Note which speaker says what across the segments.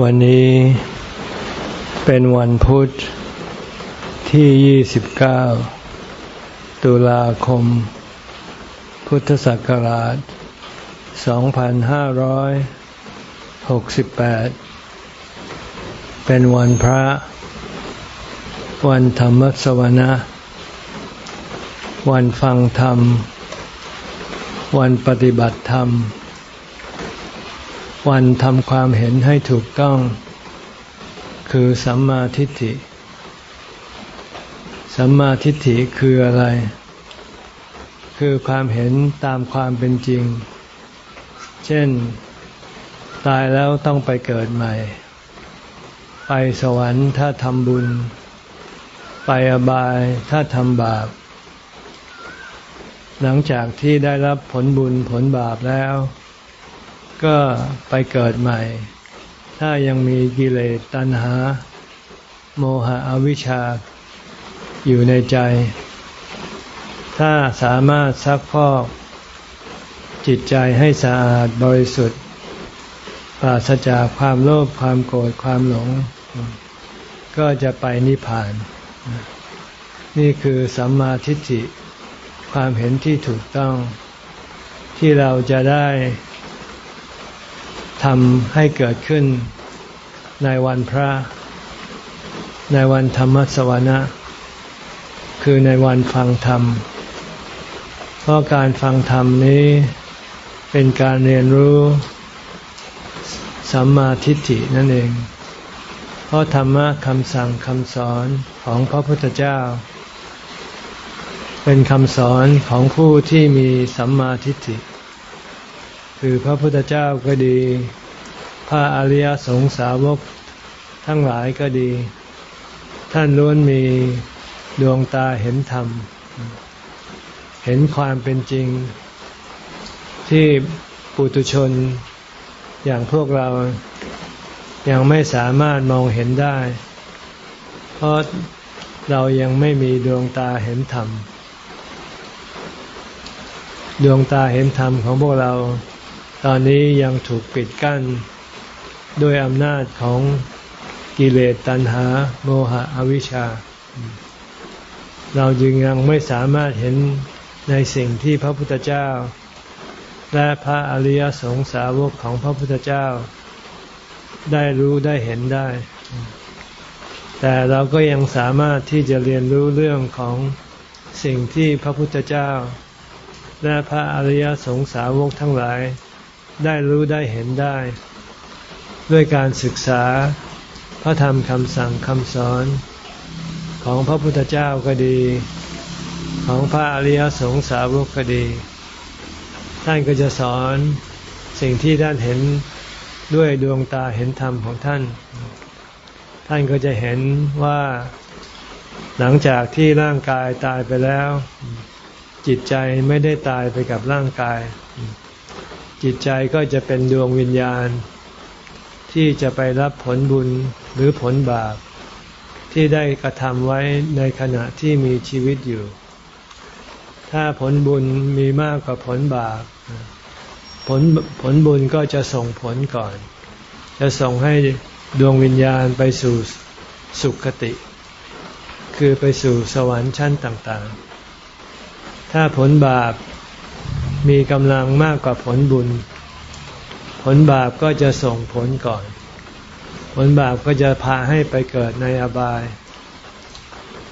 Speaker 1: วันนี้เป็นวันพุทธที่ 29 ตุลาคม พุทธศักราช 2568 เป็นวันพระ วันธรรมสวนะ วันฟังธรรม วันปฏิบัติธรรม วันทำความเห็นให้ถูกต้อง คือสัมมาทิฏฐิ สัมมาทิฏฐิคืออะไร คือความเห็นตามความเป็นจริง เช่น ตายแล้วต้องไปเกิดใหม่ ไปสวรรค์ถ้าทำบุญ ไปอบายถ้าทำบาป หลังจากที่ได้รับผลบุญผลบาปแล้ว ก็ไปเกิดใหม่ ถ้ายังมีกิเลสตัณหา โมหะอวิชชาอยู่ในใจ ถ้าสามารถซักพอกจิตใจให้สะอาดบริสุทธิ์ ปราศจากความโลภความโกรธความหลง ก็จะไปนิพพาน นี่คือสัมมาทิฏฐิความเห็นที่ถูกต้องที่เราจะได้ ทำให้เกิดขึ้นในวันพระ ในวันธรรมสวนะคือในวันฟังธรรม เพราะการฟังธรรมนี้เป็นการเรียนรู้สัมมาทิฏฐินั่นเอง เพราะธรรมะคำสั่งคำสอนของพระพุทธเจ้า เป็นคำสอนของผู้ที่มีสัมมาทิฏฐิ คือพระพุทธเจ้าก็ดี พระอริยสงสาวกทั้งหลายก็ดี ท่านล้วนมีดวงตาเห็นธรรม เห็นความเป็นจริง ที่ปุตุชนอย่างพวกเรายังไม่สามารถมองเห็นได้ เพราะเรายังไม่มีดวงตาเห็นธรรม ดวงตาเห็นธรรมของพวกเรา ตอนนี้ยังถูกปิดกั้นด้วยอำนาจของกิเลสตัณหา โมหะอวิชชา เราจึงยังไม่สามารถเห็นในสิ่งที่พระพุทธเจ้า และพระอริยสงสาวกของพระพุทธเจ้า ได้รู้ได้เห็นได้ แต่เราก็ยังสามารถที่จะเรียนรู้เรื่องของสิ่งที่พระพุทธเจ้า และพระอริยสงสาวกทั้งหลาย ได้รู้ได้เห็นได้ ด้วยการศึกษาพระธรรมคำสั่งคำสอนของพระพุทธเจ้าก็ดี ของพระอริยสงสาวกก็ดี ท่านก็จะสอนสิ่งที่ท่านเห็นด้วยดวงตาเห็นธรรมของท่าน ท่านก็จะเห็นว่าหลังจากที่ร่างกายตายไปแล้ว จิตใจไม่ได้ตายไปกับร่างกาย จิตใจก็จะเป็นดวงวิญญาณ ที่จะไปรับผลบุญหรือผลบาป ที่ได้กระทำไว้ในขณะที่มีชีวิตอยู่ ถ้าผลบุญมีมากกว่าผลบาป ผลผลบุญก็จะส่งผลก่อน จะส่งให้ดวงวิญญาณไปสู่สุคติ คือไปสู่สวรรค์ชั้นต่างๆ ถ้าผลบาป มีกำลังมากกว่าผลบุญ ผลบาปก็จะส่งผลก่อน ผลบาปก็จะพาให้ไปเกิดในอบาย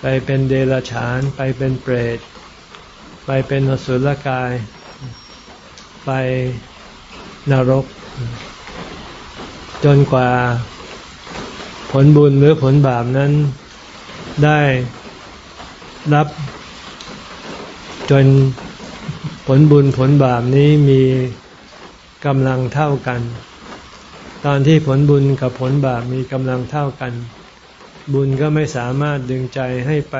Speaker 1: ไปเป็นเดรัจฉาน ไปเป็นเปรต ไปเป็นอสุรกาย ไปนรก จนกว่าผลบุญหรือผลบาปนั้นได้รับจน ลบุญผลบาปนี้มีกำลังเท่ากัน ตอนที่ผลบุญกับผลบาปมีกำลังเท่ากัน บุญก็ไม่สามารถดึงใจให้ไป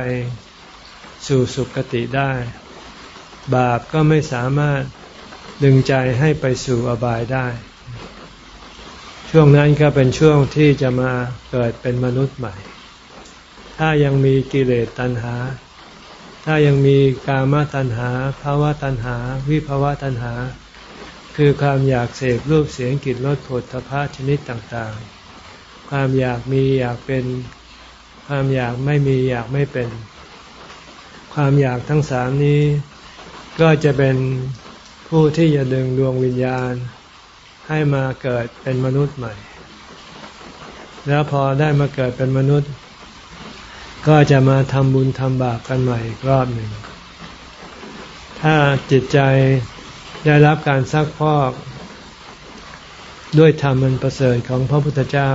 Speaker 1: สู่สุคติได้ บาปก็ไม่สามารถดึงใจให้ไปสู่อบายได้ ช่วงนั้นก็เป็นช่วงที่จะมาเกิดเป็นมนุษย์ใหม่ ถ้ายังมีกิเลสตัณหา ถ้ายังมีกามตัณหาภาวะตัณหา วิภาวะตัณหา คือความอยากเสพรูปเสียงกลิ่นรสผลทพะชนิดต่างๆ ความอยากมีอยากเป็น ความอยากไม่มีอยากไม่เป็น ความอยากทั้งสามนี้ ก็จะเป็นผู้ที่จะดึงดวงวิญญาณ ให้มาเกิดเป็นมนุษย์ใหม่ แล้วพอได้มาเกิดเป็นมนุษย์ ก็จะมาทำบุญทำบาปกันใหม่อีกรอบหนึ่ง ถ้าจิตใจได้รับการซักพอกด้วยธรรมมันประเสริฐของพระพุทธเจ้า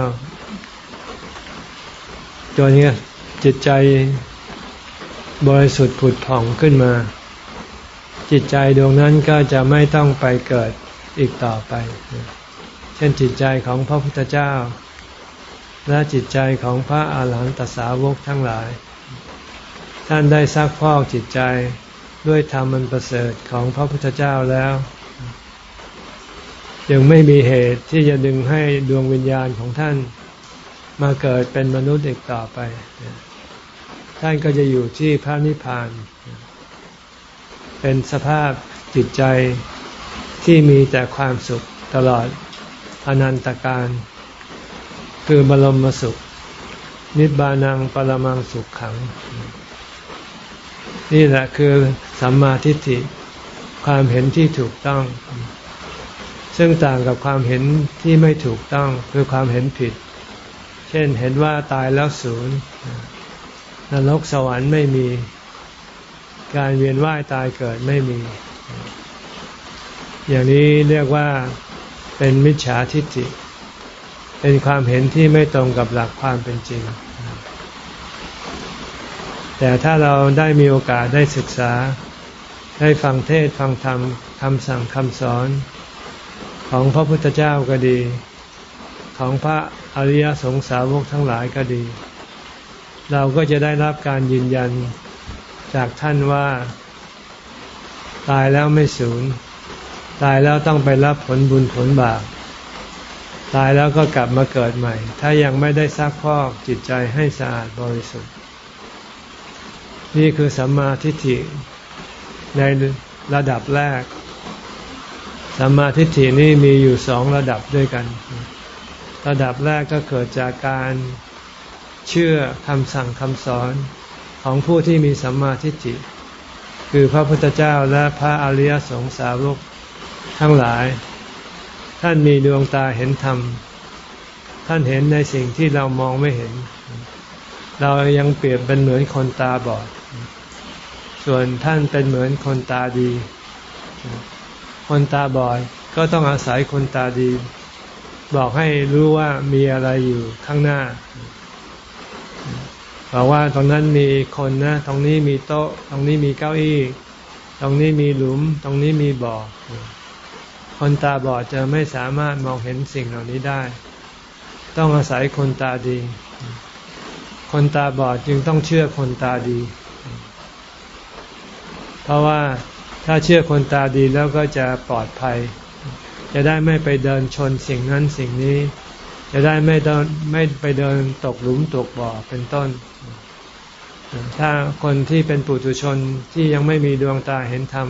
Speaker 1: ตัวนี้จิตใจบริสุทธิ์ผุดผ่องขึ้นมา จิตใจดวงนั้นก็จะไม่ต้องไปเกิดอีกต่อไป เช่นจิตใจของพระพุทธเจ้า และจิตใจของพระอาหารหันตสาวกทั้งหลาย ท่านได้ซักพอกจิตใจด้วยธรรมมันประเสริฐของพระพุทธเจ้าแล้ว ยังไม่มีเหตุที่จะดึงให้ดวงวิญญาณของท่านมาเกิดเป็นมนุษย์อีกต่อไป ท่านก็จะอยู่ที่พระนิพพาน เป็นสภาพจิตใจที่มีแต่ความสุขตลอดอนันตการ คือบรมสุข นิบานังปรมังสุขขัง นี่แหละคือสัมมาทิฏฐิความเห็นที่ถูกต้อง ซึ่งต่างกับความเห็นที่ไม่ถูกต้องคือความเห็นผิด เช่นเห็นว่าตายแล้วศูนย์นรกสวรรค์ไม่มี การเวียนว่ายตายเกิดไม่มี อย่างนี้เรียกว่าเป็นมิจฉาทิฏฐิ เป็นความเห็นที่ไม่ตรงกับหลักความเป็นจริง แต่ถ้าเราได้มีโอกาสได้ศึกษา ได้ฟังเทศฟังธรรมคำสั่งคำสอน ของพระพุทธเจ้าก็ดี ของพระอริยสงสาวกทั้งหลายก็ดี เราก็จะได้รับการยืนยันจากท่านว่า ตายแล้วไม่สูญ ตายแล้วต้องไปรับผลบุญผลบาป ตายแล้วก็กลับมาเกิดใหม่ ถ้ายังไม่ได้ซักพอกจิตใจให้สะอาดบริสุทธิ์ นี่คือสัมมาทิฏฐิในระดับแรก สัมมาทิฏฐินี่มีอยู่สองระดับด้วยกัน ระดับแรกก็เกิดจากการเชื่อคำสั่งคำสอนของผู้ที่มีสัมมาทิฏฐิ คือพระพุทธเจ้าและพระอริยสงสาวกทั้งหลาย ท่านมีดวงตาเห็นธรรม ท่านเห็นในสิ่งที่เรามองไม่เห็น เรายังเปรียบเป็นเหมือนคนตาบอด ส่วนท่านเป็นเหมือนคนตาดี คนตาบอดก็ต้องอาศัยคนตาดี บอกให้รู้ว่ามีอะไรอยู่ข้างหน้าบอกว่าตรงนั้นมีคนนะ ตรงนี้มีโต๊ะ ตรงนี้มีเก้าอี้ ตรงนี้มีหลุม ตรงนี้มีบ่อ คนตาบอดจะไม่สามารถมองเห็นสิ่งเหล่านี้ได้ ต้องอาศัยคนตาดี คนตาบอดจึงต้องเชื่อคนตาดี เพราะว่าถ้าเชื่อคนตาดีแล้วก็จะปลอดภัย จะได้ไม่ไปเดินชนสิ่งนั้นสิ่งนี้ จะได้ไม่เดินไม่ไปเดินตกหลุมตกบ่อเป็นต้น ถ้าคนที่เป็นปุถุชนที่ยังไม่มีดวงตาเห็นธรรม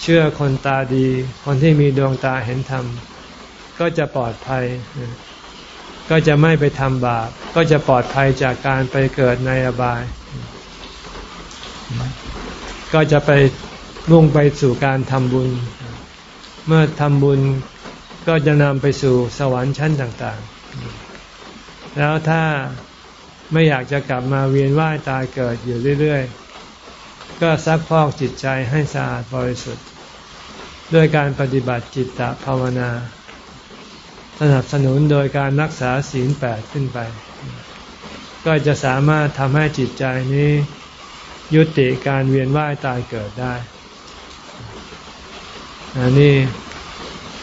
Speaker 1: เชื่อคนตาดี คนที่มีดวงตาเห็นธรรม ก็จะปลอดภัย ก็จะไม่ไปทำบาป ก็จะปลอดภัยจากการไปเกิดในอบาย ก็จะไปมุ่งไปสู่การทำบุญ เมื่อทำบุญก็จะนำไปสู่สวรรค์ชั้นต่างๆ แล้วถ้าไม่อยากจะกลับมาเวียนว่ายตายเกิดอยู่เรื่อย ๆ ก็ซักพอกจิตใจให้สะอาดบริสุทธิ์ ด้วยการปฏิบัติจิตตภาวนา สนับสนุนโดยการรักษาศีลแปดขึ้นไป ก็จะสามารถทำให้จิตใจนี้ ยุติการเวียนว่ายตายเกิดได้อันนี้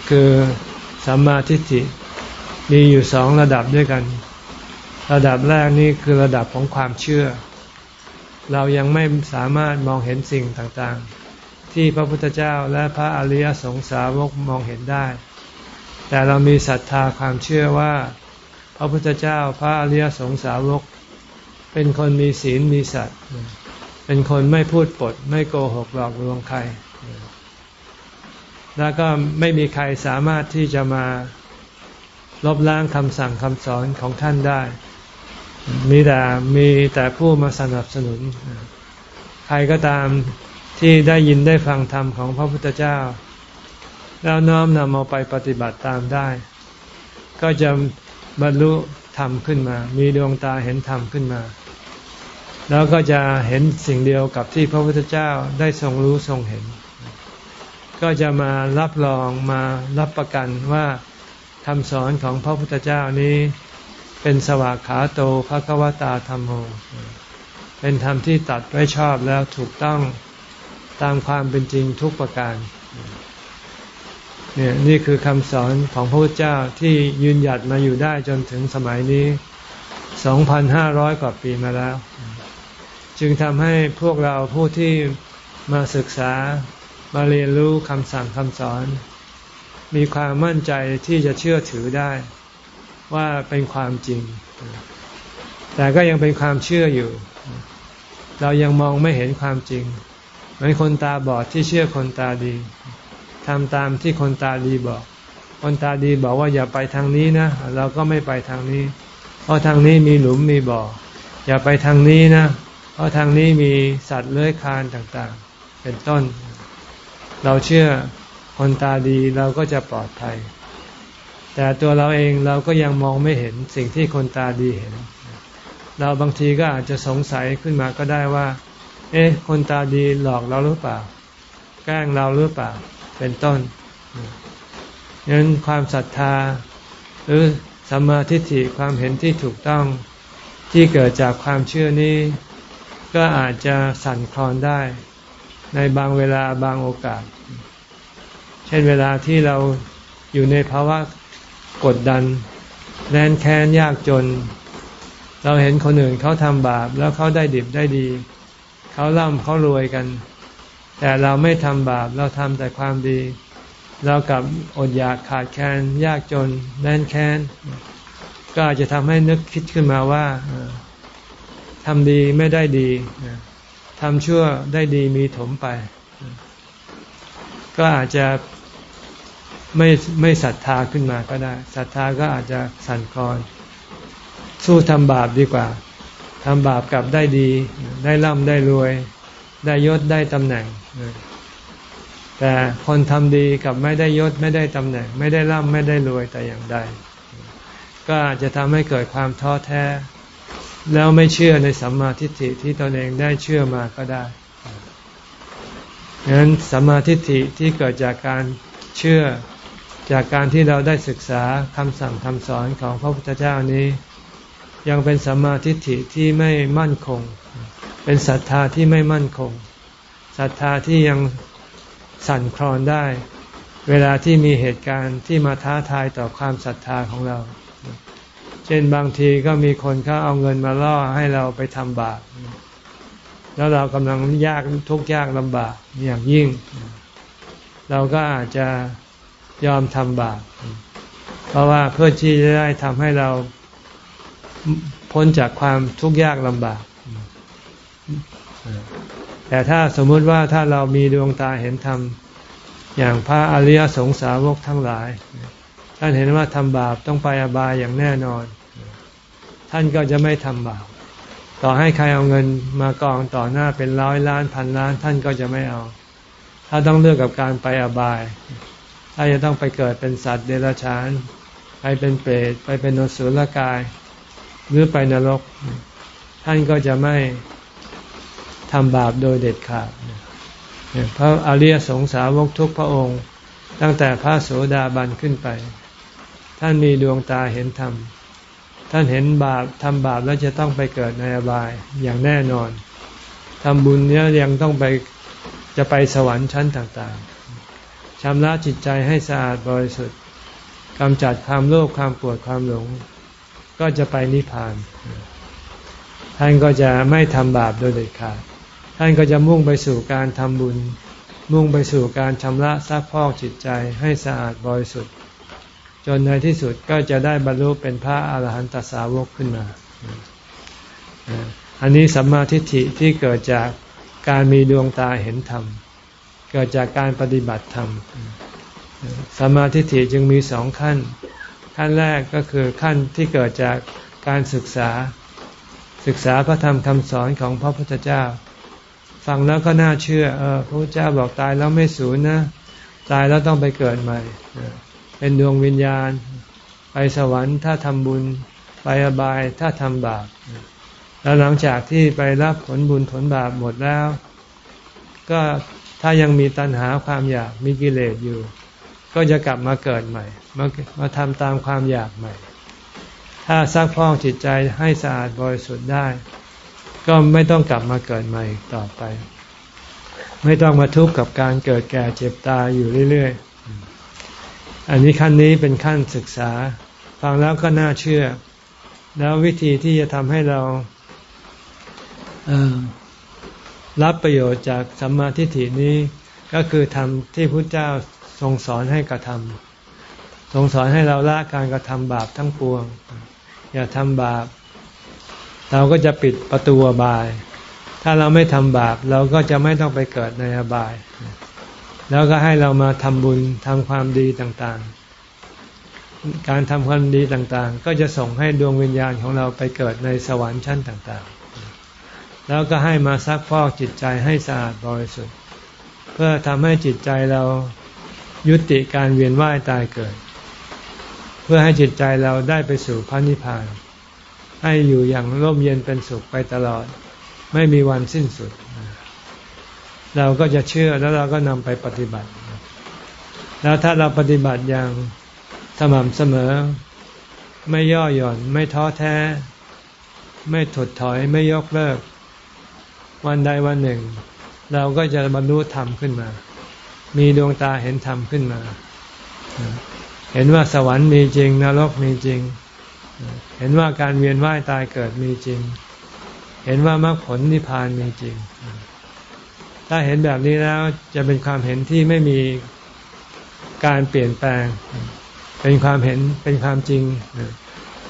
Speaker 1: คือสัมมาทิฏฐิมีอยู่สองระดับด้วยกัน ระดับแรกนี่คือระดับของความเชื่อ เรายังไม่สามารถมองเห็นสิ่งต่างๆ ที่พระพุทธเจ้าและพระอริยสงสาวกมองเห็นได้ แต่เรามีศรัทธาความเชื่อว่า พระพุทธเจ้าพระอริยสงสาวก เป็นคนมีศีลมีสัตว์เป็นคนไม่พูดปด ไม่โกหกหลอกลวงใคร แล้วก็ไม่มีใครสามารถที่จะมาลบล้างคำสั่งคำสอนของท่านได้ มีแต่มีแต่ผู้มาสนับสนุน ใครก็ตามที่ได้ยินได้ฟังธรรมของพระพุทธเจ้า แล้วน้อมนำเอาไปปฏิบัติตามได้ ก็จะบรรลุธรรมขึ้นมา มีดวงตาเห็นธรรมขึ้นมา แล้วก็จะเห็นสิ่งเดียวกับที่พระพุทธเจ้าได้ทรงรู้ทรงเห็น ก็จะมารับรองมารับประกันว่าคำสอนของพระพุทธเจ้านี้ เป็นสวากขาโตภควตาธรรมโม เป็นธรรมที่ตัดไว้ชอบแล้วถูกต้องตามความเป็นจริงทุกประการเนี่ยนี่คือคำสอนของพระพุทธเจ้าที่ยืนหยัดมาอยู่ได้จนถึงสมัยนี้ 2,500 กว่าปีมาแล้ว จึงทำให้พวกเราผู้ที่มาศึกษามาเรียนรู้คำสั่งคำสอน มีความมั่นใจที่จะเชื่อถือได้ ว่าเป็นความจริง แต่ก็ยังเป็นความเชื่ออยู่ เรายังมองไม่เห็นความจริง เหมือนคนตาบอดที่เชื่อคนตาดีทำตามที่คนตาดีบอก คนตาดีบอกว่าอย่าไปทางนี้นะ เราก็ไม่ไปทางนี้ เพราะทางนี้มีหลุมมีบ่อ อย่าไปทางนี้นะ เพราะทางนี้มีสัตว์เลื้อยคลานต่างๆ เป็นต้น เราเชื่อคนตาดีเราก็จะปลอดภัย แต่ตัวเราเองเราก็ยังมองไม่เห็นสิ่งที่คนตาดีเห็น เราบางทีก็อาจจะสงสัยขึ้นมาก็ได้ว่า เอ๊ะ คนตาดีหลอกเราหรือเปล่า แกล้งเราหรือเปล่า เป็นต้นนั้นความศรัทธา หรือสัมมาทิฏฐิความเห็นที่ถูกต้องที่เกิดจากความเชื่อนี้ ก็อาจจะสั่นคลอนได้ ในบางเวลาบางโอกาส เช่นเวลาที่เราอยู่ในภาวะ กดดันแน่นแค้นยากจน เราเห็นคนอื่นเขาทำบาปแล้วเขาได้ดิบได้ดี เขาร่ำเขารวยกัน แต่เราไม่ทำบาปเราทำแต่ความดี เรากับอดอยากขาดแคลนยากจนแน่นแค้น ก็อาจจะทำให้นึกคิดขึ้นมาว่าทำดีไม่ได้ดีทำชั่วได้ดีมีถมไป ก็อาจจะ ไม่ไม่ศรัทธาขึ้นมาก็ได้ศรัทธาก็อาจจะสั่นคลอน สู้ทำบาปดีกว่าทำบาปกับได้ดี ได้ร่ำได้รวย ได้ยศได้ตำแหน่ง แต่คนทำดีกับไม่ได้ยศไม่ได้ตำแหน่ง ไม่ได้ร่ำไม่ได้รวยแต่อย่างใด ก็อาจจะทำให้เกิดความท้อแท้ แล้วไม่เชื่อในสัมมาทิฏฐิที่ตนเองได้เชื่อมาก็ได้ดังนั้นสัมมาทิฏฐิที่เกิดจากการเชื่อ จากการที่เราได้ศึกษาคำสั่งคำสอนของพระพุทธเจ้านี้ ยังเป็นสัมมาทิฏฐิที่ไม่มั่นคง เป็นศรัทธาที่ไม่มั่นคงศรัทธาที่ยังสั่นคลอนได้ เวลาที่มีเหตุการณ์ที่มาท้าทายต่อความศรัทธาของเรา เช่นบางทีก็มีคนเขาเอาเงินมาล่อให้เราไปทำบาปแล้วเรากำลังยากทุกข์ยากลำบากอย่างยิ่ง เราก็อาจจะ ยอมทำบาปเพราะว่าเพื่อที่จะได้ทำให้เราพ้นจากความทุกข์ยากลำบาก แต่ถ้าสมมติว่าถ้าเรามีดวงตาเห็นธรรมอย่างพระอริยสงสาวกทั้งหลาย ท่านเห็นว่าทำบาปต้องไปอบายอย่างแน่นอน ท่านก็จะไม่ทำบาป ต่อให้ใครเอาเงินมากองต่อหน้าเป็นร้อยล้านพันล้าน ท่านก็จะไม่เอา ถ้าต้องเลือกกับการไปอบาย ถ้าจะต้องไปเกิดเป็นสัตว์เดรัจฉาน ไปเป็นเปรตไปเป็นนสุลกาย หรือไปนรก ท่านก็จะไม่ทำบาปโดยเด็ดขาดพระอริยสงสาวกทุกพระองค์ ตั้งแต่พระโสดาบันขึ้นไป ท่านมีดวงตาเห็นธรรม ท่านเห็นบาปทำบาปแล้วจะต้องไปเกิดในอบายอย่างแน่นอนทำบุญเนี้ยยังต้องไปจะไปสวรรค์ชั้นต่างๆ ชำระจิตใจให้สะอาดบริสุทธิ์กำจัดความโลภความปวดความหลง ก็จะไปนิพพาน ท่านก็จะไม่ทำบาปโดยเด็ดขาด ท่านก็จะมุ่งไปสู่การทำบุญ มุ่งไปสู่การชำระซักพอกจิตใจให้สะอาดบริสุทธิ์ จนในที่สุดก็จะได้บรรลุเป็นพระอาหารหันตสาวกขึ้นมา อันนี้สัมมาทิฏฐิที่เกิดจากการมีดวงตาเห็นธรรม เกิดจากการปฏิบัติธรรมสมาทิฏฐิจึงมีสองขั้น ขั้นแรกก็คือขั้นที่เกิดจากการศึกษา ศึกษาพระธรรมคำสอนของพระพุทธเจ้า ฟังแล้วก็น่าเชื่อเออพระพุทธเจ้าบอกตายแล้วไม่สูญนะ ตายแล้วต้องไปเกิดใหม่ เป็นดวงวิญญาณ ไปสวรรค์ถ้าทำบุญ ไปอบายถ้าทำบาปแล้วหลังจากที่ไปรับผลบุญผลบาปหมดแล้ว ก็ ถ้ายังมีตัณหาความอยากมีกิเลสอยู่ ก็จะกลับมาเกิดใหม่ มามาทำตามความอยากใหม่ ถ้าซักพ้องจิตใจให้สะอาดบริสุทธิ์ได้ ก็ไม่ต้องกลับมาเกิดใหม่ต่อไป ไม่ต้องมาทุกข์กับการเกิดแก่เจ็บตายอยู่เรื่อยๆ อันนี้ขั้นนี้เป็นขั้นศึกษา ฟังแล้วก็น่าเชื่อ แล้ววิธีที่จะทำให้เรา รับประโยชน์จากสัมมาทิฏฐินี้ก็คือทำที่พระเจ้าทรงสอนให้กระทำทรงสอนให้เราละการกระทำบาปทั้งปวง อย่าทำบาป เราก็จะปิดประตูอบาย ถ้าเราไม่ทำบาปเราก็จะไม่ต้องไปเกิดในอบาย แล้วก็ให้เรามาทำบุญทำความดีต่างๆ การทำความดีต่างๆ ก็จะส่งให้ดวงวิญญาณของเราไปเกิดในสวรรค์ชั้นต่างๆ แล้วก็ให้มาซักพอกจิตใจให้สะอาดบริสุทธิ์ เพื่อทำให้จิตใจเรายุติการเวียนว่ายตายเกิด เพื่อให้จิตใจเราได้ไปสู่พระนิพพาน ให้อยู่อย่างร่มเย็นเป็นสุขไปตลอด ไม่มีวันสิ้นสุด เราก็จะเชื่อแล้วเราก็นำไปปฏิบัติ แล้วถ้าเราปฏิบัติอย่างสม่ำเสมอ ไม่ย่อหย่อน ไม่ท้อแท้ ไม่ถดถอยไม่ยกเลิก วันใดวันหนึ่ง เราก็จะบรรลุธรรมขึ้นมา มีดวงตาเห็นธรรมขึ้นมา เห็นว่าสวรรค์มีจริง นรกมีจริง เห็นว่าการเวียนว่ายตายเกิดมีจริง เห็นว่ามรรคผลนิพพานมีจริง ถ้าเห็นแบบนี้แล้วจะเป็นความเห็นที่ไม่มีการเปลี่ยนแปลง เป็นความเห็นเป็นความจริง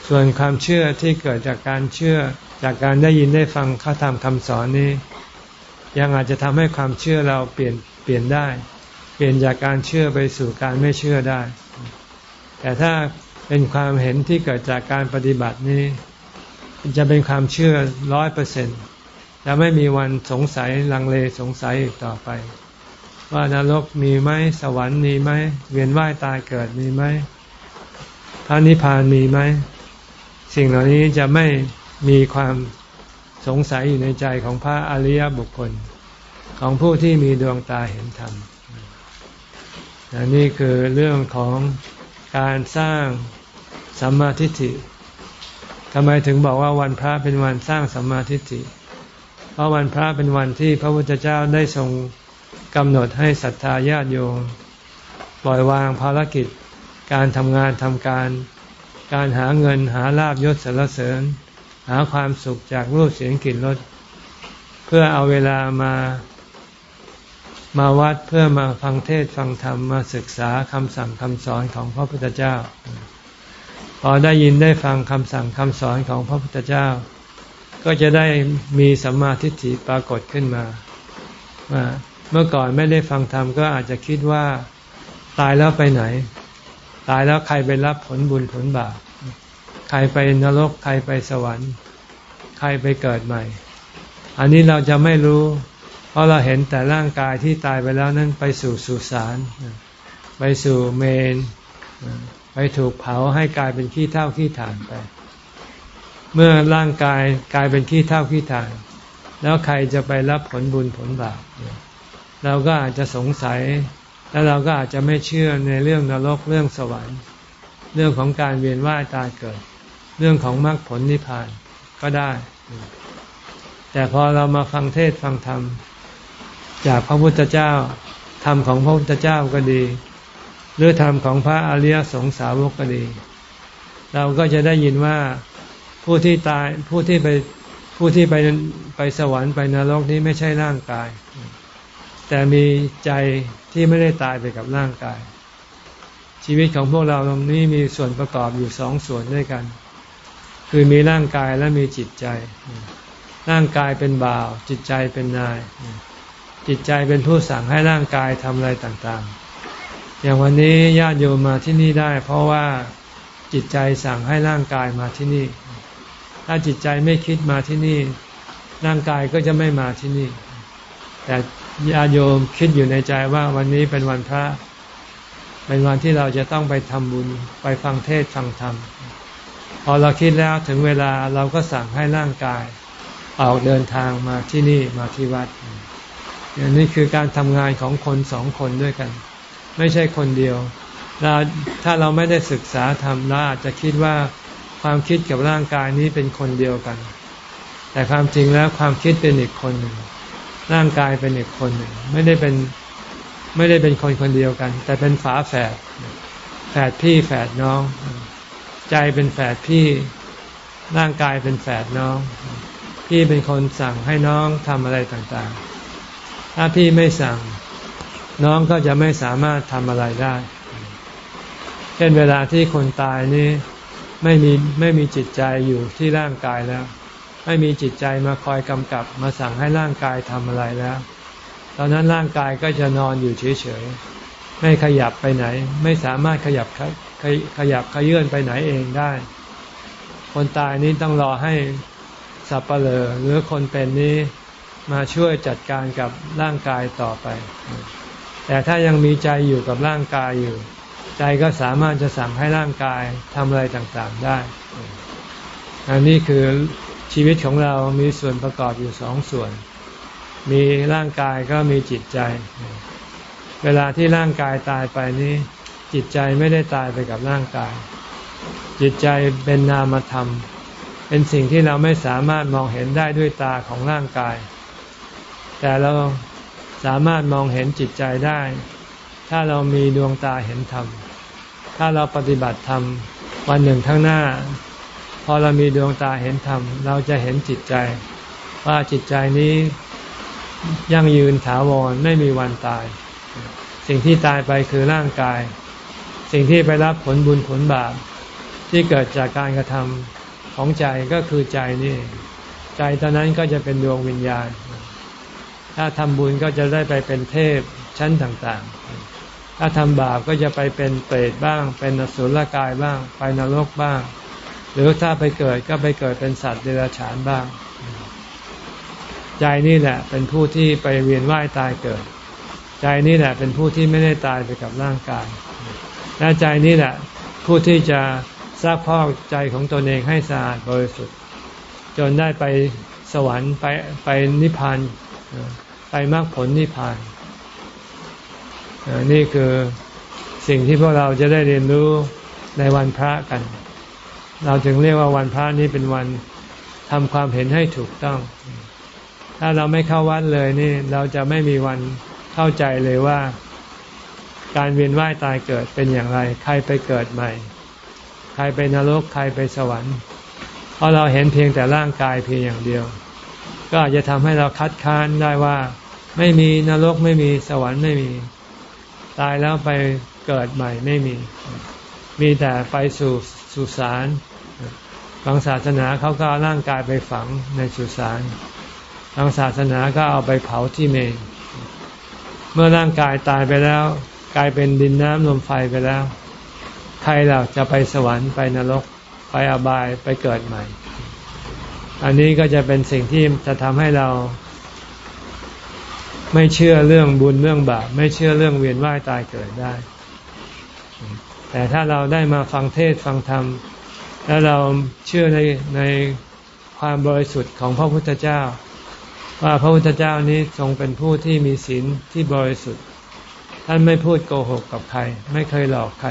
Speaker 1: ส่วนความเชื่อที่เกิดจากการเชื่อ จากการได้ยินได้ฟังข้าทำคำสอนนี้ ยังอาจจะทำให้ความเชื่อเราเปลี่ยนเปลี่ยนได้ เปลี่ยนจากการเชื่อไปสู่การไม่เชื่อได้ แต่ถ้าเป็นความเห็นที่เกิดจากการปฏิบัตินี้ จะเป็นความเชื่อร้อยเปอร์เซ็นต์จะไม่มีวันสงสัยลังเลสงสัยอีกต่อไป ว่านรกมีไหมสวรรค์มีไหมเวียนว่ายตายเกิดมีไหมพระนิพพานมีไหมสิ่งเหล่านี้จะไม่ มีความสงสัยอยู่ในใจของพระอริยบุคคล ของผู้ที่มีดวงตาเห็นธรรมนี่คือเรื่องของการสร้างสัมมาทิฏฐิทำไมถึงบอกว่าวันพระเป็นวันสร้างสัมมาทิฏฐิ เพราะวันพระเป็นวันที่พระพุทธเจ้าได้ทรงกำหนดให้ศรัทธาญาติโยมปล่อยวางภารกิจ การทำงานทำการ การหาเงินหาลาบยศสรรเสริญ หาความสุขจากรูปเสียงกลิ่นรสเพื่อเอาเวลามามาวัดเพื่อมาฟังเทศฟังธรรมมาศึกษาคำสั่งคำสอนของพระพุทธเจ้า พอได้ยินได้ฟังคำสั่งคำสอนของพระพุทธเจ้า ก็จะได้มีสัมมาทิฏฐิปรากฏขึ้นมาว่าเมื่อก่อนไม่ได้ฟังธรรมก็อาจจะคิดว่าตายแล้วไปไหน ตายแล้วใครไปรับผลบุญผลบาป รไปนรกใครไปสวรรค์ ใครไปเกิดใหม่ อันนี้เราจะไม่รู้ เพราะเราเห็นแต่ร่างกายที่ตายไปแล้วนั้นไปสู่สุสานไปสู่เมน ไปถูกเผาให้กลายเป็นขี้เท่าขี้ฐานไป เมื่อร่างกายกลายเป็นขี้เท่าขี้ฐาน แล้วใครจะไปรับผลบุญผลบาปเราก็อาจจะสงสัย แล้วเราก็อาจจะไม่เชื่อในเรื่องนรกเรื่องสวรรค์ เรื่องของการเวียนว่ายตายเกิด เรื่องของมรรคผลนิพพานก็ได้ แต่พอเรามาฟังเทศฟังธรรม จากพระพุทธเจ้าธรรมของพระพุทธเจ้าก็ดี หรือธรรมของพระอริยสงสาวกก็ดี เราก็จะได้ยินว่าผู้ที่ตายผู้ที่ไปผู้ที่ไปไปสวรรค์ไปนรกนี้ไม่ใช่ร่างกาย แต่มีใจที่ไม่ได้ตายไปกับร่างกาย ชีวิตของพวกเราตรงนี้มีส่วนประกอบอยู่สองส่วนด้วยกัน คือมีร่างกายและมีจิตใจ ร่างกายเป็นบ่าว จิตใจเป็นนาย จิตใจเป็นผู้สั่งให้ร่างกายทำอะไรต่างๆ อย่างวันนี้ญาติโยมมาที่นี่ได้ เพราะว่าจิตใจสั่งให้ร่างกายมาที่นี่ ถ้าจิตใจไม่คิดมาที่นี่ ร่างกายก็จะไม่มาที่นี่ แต่ญาติโยมคิดอยู่ในใจว่าวันนี้เป็นวันพระ เป็นวันที่เราจะต้องไปทำบุญไปฟังเทศฟังธรรม พอเราคิดแล้วถึงเวลาเราก็สั่งให้ร่างกาย ออกเดินทางมาที่นี่มาที่วัดอย่างนี้คือการทำงานของคนสองคนด้วยกัน ไม่ใช่คนเดียวเราถ้าเราไม่ได้ศึกษาธรรมเราอาจจะคิดว่าความคิดกับร่างกายนี้เป็นคนเดียวกัน แต่ความจริงแล้วความคิดเป็นอีกคนหนึ่งร่างกายเป็นอีกคนหนึ่งไม่ได้เป็นไม่ได้เป็นคนคนเดียวกัน แต่เป็นฝาแฝดแฝดพี่แฝดน้อง ใจเป็นแฝดพี่ ร่างกายเป็นแฝดน้อง พี่เป็นคนสั่งให้น้องทำอะไรต่างๆ ถ้าพี่ไม่สั่ง น้องก็จะไม่สามารถทำอะไรได้ เช่นเวลาที่คนตายนี่ไม่มีไม่มีจิตใจอยู่ที่ร่างกายแล้ว ไม่มีจิตใจมาคอยกำกับมาสั่งให้ร่างกายทำอะไรแล้ว ตอนนั้นร่างกายก็จะนอนอยู่เฉยๆไม่ขยับไปไหน ไม่สามารถขยับ ขยับขยื่นไปไหนเองได้ คนตายนี้ต้องรอให้สับเปลอหรือคนเป็นนี้มาช่วยจัดการกับร่างกายต่อไป แต่ถ้ายังมีใจอยู่กับร่างกายอยู่ ใจก็สามารถจะสั่งให้ร่างกายทำอะไรต่างๆได้อันนี้คือชีวิตของเรามีส่วนประกอบอยู่สองส่วน มีร่างกายก็มีจิตใจ เวลาที่ร่างกายตายไปนี้ จิตใจไม่ได้ตายไปกับร่างกาย จิตใจเป็นนามธรรม เป็นสิ่งที่เราไม่สามารถมองเห็นได้ด้วยตาของร่างกาย แต่เราสามารถมองเห็นจิตใจได้ ถ้าเรามีดวงตาเห็นธรรม ถ้าเราปฏิบัติธรรมวันหนึ่งข้างหน้า พอเรามีดวงตาเห็นธรรม เราจะเห็นจิตใจ ว่าจิตใจนี้ยั่งยืนถาวรไม่มีวันตาย สิ่งที่ตายไปคือร่างกาย สิ่งที่ไปรับผลบุญผลบาปที่เกิดจากการกระทำของใจก็คือใจนี่ ใจตอนนั้นก็จะเป็นดวงวิญญาณ ถ้าทำบุญก็จะได้ไปเป็นเทพชั้นต่างๆ ถ้าทำบาปก็จะไปเป็นเปรตบ้าง เป็นอสุรกายบ้าง ไปนรกบ้าง หรือถ้าไปเกิดก็ไปเกิดเป็นสัตว์เดรัจฉานบ้าง ใจนี่แหละเป็นผู้ที่ไปเวียนว่ายตายเกิด ใจนี่แหละเป็นผู้ที่ไม่ได้ตายไปกับร่างกาย และใจนี่แหละ ผู้ที่จะซักพอกใจของตนเองให้สะอาดบริสุทธิ์ จนได้ไปสวรรค์ไปไปนิพพานไปมรรคผลนิพพานนี่คือสิ่งที่พวกเราจะได้เรียนรู้ในวันพระกัน เราจึงเรียกว่าวันพระนี้เป็นวันทำความเห็นให้ถูกต้อง ถ้าเราไม่เข้าวัดเลยนี่ เราจะไม่มีวันเข้าใจเลยว่า การเวียนว่ายตายเกิดเป็นอย่างไร ใครไปเกิดใหม่ ใครไปนรก ใครไปสวรรค์ เพราะเราเห็นเพียงแต่ร่างกายเพียงอย่างเดียว ก็อาจจะทำให้เราคัดค้านได้ว่า ไม่มีนรกไม่มีสวรรค์ไม่มี ตายแล้วไปเกิดใหม่ไม่มี มีแต่ไปสู่สุสานบางศาสนาเขาก็เอาร่างกายไปฝังในสุสานบางศาสนาก็เอาไปเผาที่เมน เมื่อร่างกายตายไปแล้ว กลายเป็นดินน้ำลมไฟไปแล้ว ใครเราจะไปสวรรค์ไปนรกไปอบายไปเกิดใหม่ อันนี้ก็จะเป็นสิ่งที่จะทำให้เรา ไม่เชื่อเรื่องบุญเรื่องบาปไม่เชื่อเรื่องเวียนว่ายตายเกิดได้ แต่ถ้าเราได้มาฟังเทศฟังธรรม แล้วเราเชื่อในในความบริสุทธิ์ของพระพุทธเจ้า ว่าพระพุทธเจ้านี้ทรงเป็นผู้ที่มีศีลที่บริสุทธิ์ ท่านไม่พูดโกหกกับใคร ไม่เคยหลอกใคร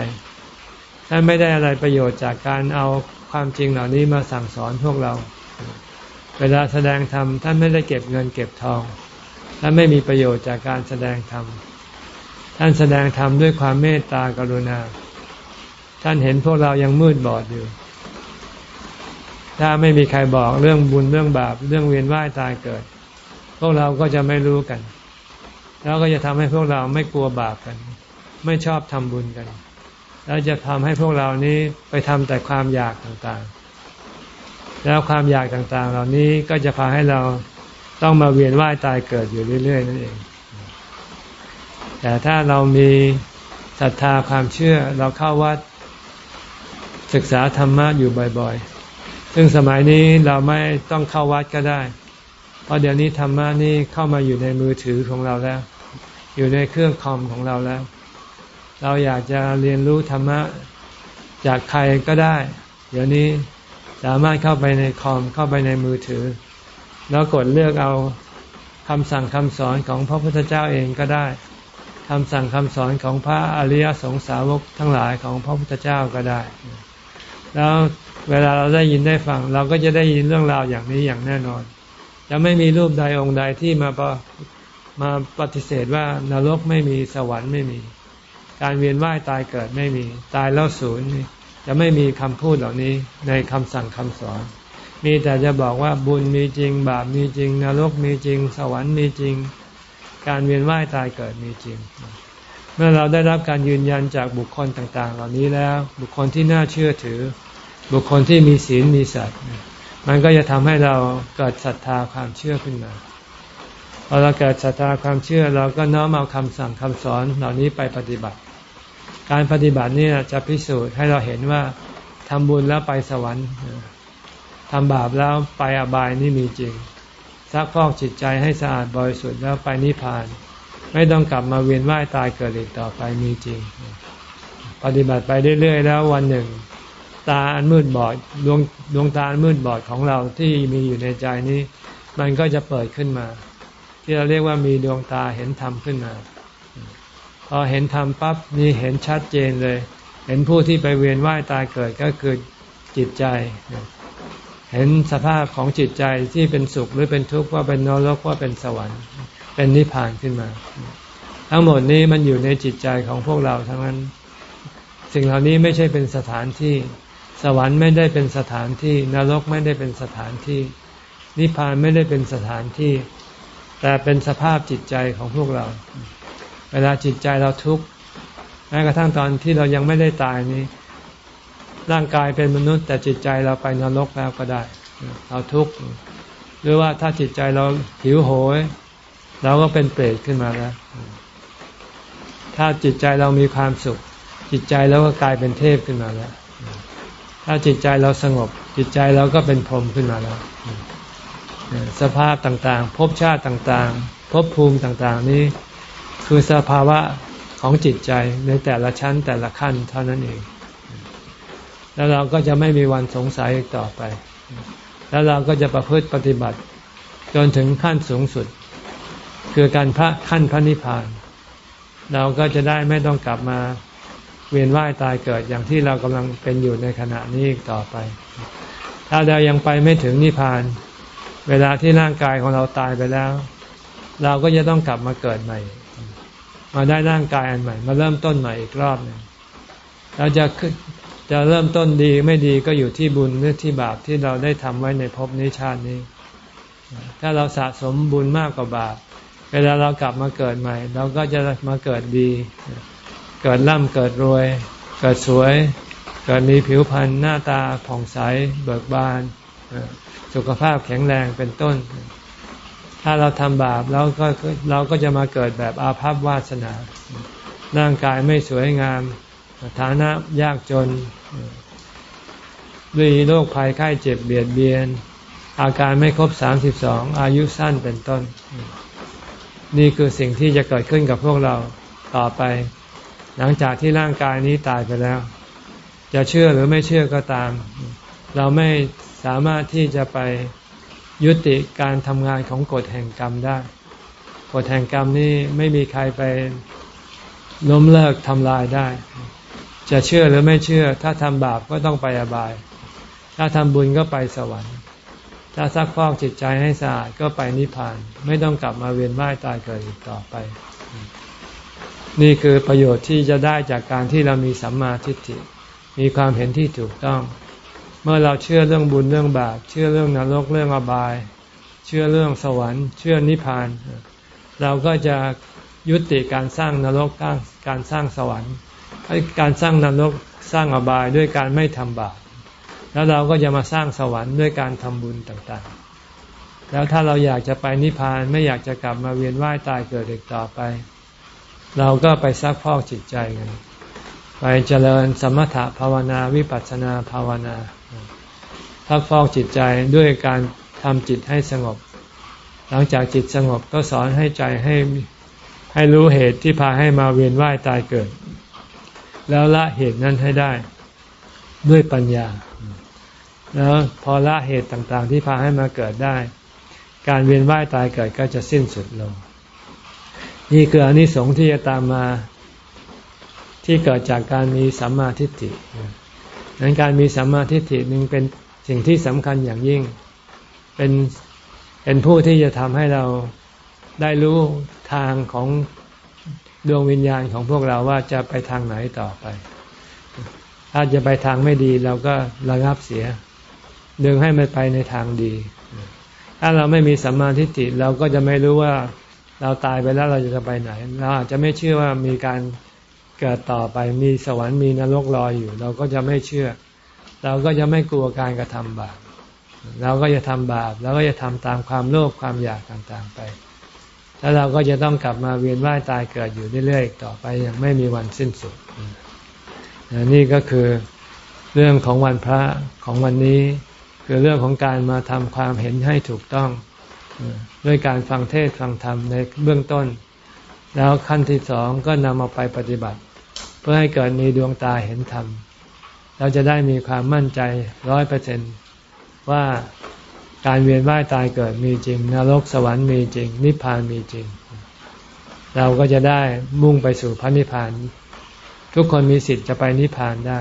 Speaker 1: ท่านไม่ได้อะไรประโยชน์จากการเอาความจริงเหล่านี้มาสั่งสอนพวกเรา เวลาแสดงธรรมท่านไม่ได้เก็บเงินเก็บทองและไม่มีประโยชน์จากการแสดงธรรม ท่านแสดงธรรมด้วยความเมตตากรุณา ท่านเห็นพวกเรายังมืดบอดอยู่ ถ้าไม่มีใครบอกเรื่องบุญเรื่องบาปเรื่องเวียนว่ายตายเกิด พวกเราก็จะไม่รู้กัน แล้วก็จะทำให้พวกเราไม่กลัวบาปกัน ไม่ชอบทำบุญกัน แล้วจะทำให้พวกเรานี้ไปทำแต่ความอยากต่างๆ แล้วความอยากต่างๆ เหล่านี้ก็จะพาให้เราต้องมาเวียนว่ายตายเกิดอยู่เรื่อยๆนั่นเอง แต่ถ้าเรามีศรัทธาความเชื่อเราเข้าวัดศึกษาธรรมะอยู่บ่อยๆ ซึ่งสมัยนี้เราไม่ต้องเข้าวัดก็ได้ เพราะเดี๋ยวนี้ธรรมะนี่เข้ามาอยู่ในมือถือของเราแล้ว อยู่ในเครื่องคอมของเราแล้ว เราอยากจะเรียนรู้ธรรมะจากใครก็ได้ เดี๋ยวนี้สามารถเข้าไปในคอมเข้าไปในมือถือ แล้วกดเลือกเอาคำสั่งคำสอนของพระพุทธเจ้าเองก็ได้คำสั่งคำสอนของพระอริยสงสาวกทั้งหลายของพระพุทธเจ้าก็ได้ แล้วเวลาเราได้ยินได้ฟัง เราก็จะได้ยินเรื่องราวอย่างนี้อย่างแน่นอน จะไม่มีรูปใดองค์ใดที่มาประ มาปฏิเสธว่านรกไม่มีสวรรค์ไม่มี การเวียนว่ายตายเกิดไม่มี ตายแล้วศูนย์จะไม่มีคำพูดเหล่านี้ในคำสั่งคำสอน มีแต่จะบอกว่าบุญมีจริง บาปมีจริง นรกมีจริง สวรรค์มีจริง การเวียนว่ายตายเกิดมีจริง เมื่อเราได้รับการยืนยันจากบุคคลต่าง ๆ เหล่านี้แล้ว บุคคลที่น่าเชื่อถือ บุคคลที่มีศีลมีสัตว์มันก็จะทำให้เราเกิดศรัทธาความเชื่อขึ้นมา อเราเกิดศรัทธาความเชื่อเราก็น้อมเอาคำสั่งคำสอนเหล่านี้ไปปฏิบัติ การปฏิบัตินี่จะพิสูจน์ให้เราเห็นว่าทำบุญแล้วไปสวรรค์ทำบาปแล้วไปอบายนี่มีจริงซักพอกจิตใจให้สะอาดบริสุทธิ์แล้วไปนิพพาน ไม่ต้องกลับมาเวียนว่ายตายเกิดอีกต่อไปมีจริง ปฏิบัติไปเรื่อยๆแล้ววันหนึ่ง ตาอันมืดบอดดวงดวงตาอันมืดบอดของเราที่มีอยู่ในใจนี้ มันก็จะเปิดขึ้นมา ที่เราเรียกว่ามีดวงตาเห็นธรรมขึ้นมา พอเห็นธรรมปั๊บนี่เห็นชัดเจนเลย เห็นผู้ที่ไปเวียนว่ายตายเกิดก็คือจิตใจ เห็นสภาพของจิตใจที่เป็นสุขหรือเป็นทุกข์ว่าเป็นนรกว่าเป็นสวรรค์ เป็นนิพพานขึ้นมา ทั้งหมดนี้มันอยู่ในจิตใจของพวกเราทั้งนั้น สิ่งเหล่านี้ไม่ใช่เป็นสถานที่ สวรรค์ไม่ได้เป็นสถานที่ นรกไม่ได้เป็นสถานที่ นิพพานไม่ได้เป็นสถานที่ แต่เป็นสภาพจิตใจของพวกเรา เวลาจิตใจเราทุกข์แม้กระทั่งตอนที่เรายังไม่ได้ตายนี้ร่างกายเป็นมนุษย์แต่จิตใจเราไปนรกแล้วก็ได้ เราทุกข์หรือว่าถ้าจิตใจเราหิวโหยเราก็เป็นเปรตขึ้นมาแล้ว ถ้าจิตใจเรามีความสุข จิตใจเราก็กลายเป็นเทพขึ้นมาแล้ว ถ้าจิตใจเราสงบ จิตใจเราก็เป็นพรหมขึ้นมาแล้ว สภาพต่างๆ ภพชาติต่างๆ ภพภูมิต่างๆ นี้คือสภาวะของจิตใจในแต่ละชั้นแต่ละขั้นเท่านั้นเอง แล้วเราก็จะไม่มีวันสงสัยอีกต่อไป แล้วเราก็จะประพฤติปฏิบัติ จนถึงขั้นสูงสุด คือการพระขั้นพระนิพพาน เราก็จะได้ไม่ต้องกลับมาเวียนว่ายตายเกิดอย่างที่เรากำลังเป็นอยู่ในขณะนี้อีกต่อไป ถ้าเรายังไปไม่ถึงนิพพาน เวลาที่ร่างกายของเราตายไปแล้ว เราก็จะต้องกลับมาเกิดใหม่ มาได้ร่างกายอันใหม่ มาเริ่มต้นใหม่อีกรอบหนึ่งเราจะขึ้นจะเริ่มต้นดีไม่ดีก็อยู่ที่บุญหรือที่บาปที่เราได้ทำไว้ในภพนี้ชาตินี้ ถ้าเราสะสมบุญมากกว่าบาป เวลาเรากลับมาเกิดใหม่ เราก็จะมาเกิดดี เกิดร่ำเกิดรวย เกิดสวย เกิดมีผิวพรรณหน้าตาผ่องใสเบิกบาน สุขภาพแข็งแรงเป็นต้น ถ้าเราทำบาปเราก็เราก็จะมาเกิดแบบอาภัพวาสนา ร่างกายไม่สวยงาม ฐานะยากจน ด้วยโรคภัยไข้เจ็บเบียดเบียน อาการไม่ครบสามสิบสองอายุสั้นเป็นต้น นี่คือสิ่งที่จะเกิดขึ้นกับพวกเราต่อไป หลังจากที่ร่างกายนี้ตายไปแล้ว จะเชื่อหรือไม่เชื่อก็ตาม เราไม่ สามารถที่จะไปยุติการทำงานของกฎแห่งกรรมได้ กฎแห่งกรรมนี่ไม่มีใครไปล้มเลิกทำลายได้ จะเชื่อหรือไม่เชื่อ ถ้าทำบาปก็ต้องไปอบาย ถ้าทำบุญก็ไปสวรรค์ ถ้าซักฟอกจิตใจให้สะอาดก็ไปนิพพาน ไม่ต้องกลับมาเวียนว่ายตายเกิดอีกต่อไป นี่คือประโยชน์ที่จะได้จากการที่เรามีสัมมาทิฏฐิ มีความเห็นที่ถูกต้อง เมื่อเราเชื่อเรื่องบุญเรื่องบาปเชื่อเรื่องนรกเรื่องอบาย เชื่อเรื่องสวรรค์ เชื่อนิพพาน เราก็จะยุติการสร้างนรกการสร้างสวรรค์ การสร้างนรกสร้างอบายด้วยการไม่ทำบาปแล้วเราก็จะมาสร้างสวรรค์ด้วยการทำบุญต่างๆ แล้วถ้าเราอยากจะไปนิพพานไม่อยากจะกลับมาเวียนว่ายตายเกิดอีกต่อไป เราก็ไปซักพอกจิตใจกัน ไปเจริญสมถะภาวนาวิปัสสนาภาวนา พักฟอกจิตใจด้วยการทำจิตให้สงบ หลังจากจิตสงบก็สอนให้ใจให้ให้รู้เหตุที่พาให้มาเวียนว่ายตายเกิด แล้วละเหตุนั้นให้ได้ด้วยปัญญา แล้วพอละเหตุต่างๆ ที่พาให้มาเกิดได้ การเวียนว่ายตายเกิดก็จะสิ้นสุดลง นี่คืออนิสงส์ที่จะตามมาที่เกิดจากการมีสัมมาทิฏฐินั้นการมีสัมมาทิฏฐิหนึ่งเป็น สิ่งที่สำคัญอย่างยิ่ง เป็นเป็นผู้ที่จะทำให้เราได้รู้ทางของดวงวิญญาณของพวกเราว่าจะไปทางไหนต่อไป ถ้าจะไปทางไม่ดีเราก็ระงับเสีย ดึงให้มันไปในทางดี ถ้าเราไม่มีสัมมาทิฏฐิเราก็จะไม่รู้ว่าเราตายไปแล้วเราจะไปไหน เราอาจจะไม่เชื่อว่ามีการเกิดต่อไปมีสวรรค์มีนรกรออยู่ เราก็จะไม่เชื่อ เราก็จะไม่กลัวการกระทำบาปเราก็จะทำบาปแล้วก็จะทำตามความโลภความอยากต่างๆไป แล้วเราก็จะต้องกลับมาเวียนว่ายตายเกิดอยู่เรื่อยๆต่อไปอย่างไม่มีวันสิ้นสุดนี่ก็คือเรื่องของวันพระของวันนี้ คือเรื่องของการมาทำความเห็นให้ถูกต้อง ด้วยการฟังเทศฟังธรรมในเบื้องต้น แล้วขั้นที่สองก็นำเอาไปปฏิบัติ เพื่อให้เกิดมีดวงตาเห็นธรรม เราจะได้มีความมั่นใจร้อยเปอร์เซนว่าการเวียนว่ายตายเกิดมีจริง นรกสวรรค์มีจริง นิพพานมีจริง เราก็จะได้มุ่งไปสู่พระนิพพาน ทุกคนมีสิทธิ์จะไปนิพพานได้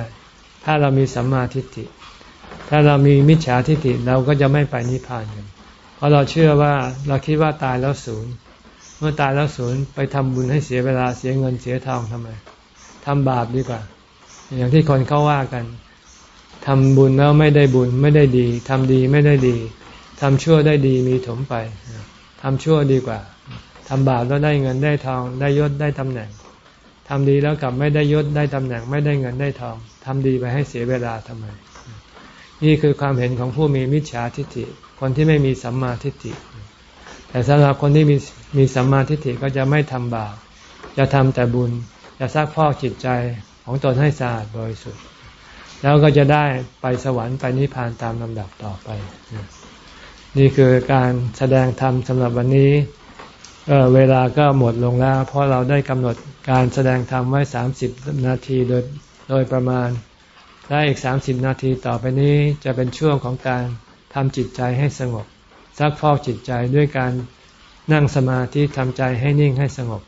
Speaker 1: ถ้าเรามีสัมมาทิฏฐิ ถ้าเรามีมิจฉาทิฏฐิเราก็จะไม่ไปนิพพานกันเพราะเราเชื่อว่าเราคิดว่าตายแล้วศูนย์เมื่อตายแล้วศูนย์ไปทำบุญให้เสียเวลาเสียเงินเสียทองทำไมทำบาปดีกว่า อย่างที่คนเขาว่ากันทำบุญแล้วไม่ได้บุญไม่ได้ดีทำดีไม่ได้ดีทำชั่วได้ดีมีถมไปทำชั่วดีกว่าทำบาปแล้วได้เงินได้ทอง ได้ยศได้ตำแหน่งทำดีแล้วกลับไม่ได้ยศได้ตำแหน่ง ไม่ได้เงินได้ทองทำดีไปให้เสียเวลาทำไม นี่คือความเห็นของผู้มีมิจฉาทิฏฐิ คนที่ไม่มีสัมมาทิฏฐิ แต่สำหรับคนที่มีมีสัมมาทิฏฐิก็จะไม่ทำบาปจะทำแต่บุญ จะซักพอกจิตใจ ของตนให้สะอาดบริสุทธิ์ แล้วก็จะได้ไปสวรรค์ไปนิพพานตามลำดับต่อไป นี่คือการแสดงธรรมสำหรับวันนี้เเวลาก็หมดลงแล้ว เพราะเราได้กำหนดการแสดงธรรมไว้สามสิบนาทีโดยโดยประมาณและอีกสามสิบนาทีต่อไปนี้จะเป็นช่วงของการทำจิตใจให้สงบซักฟอกจิตใจด้วยการนั่งสมาธิทำใจให้นิ่งให้สงบ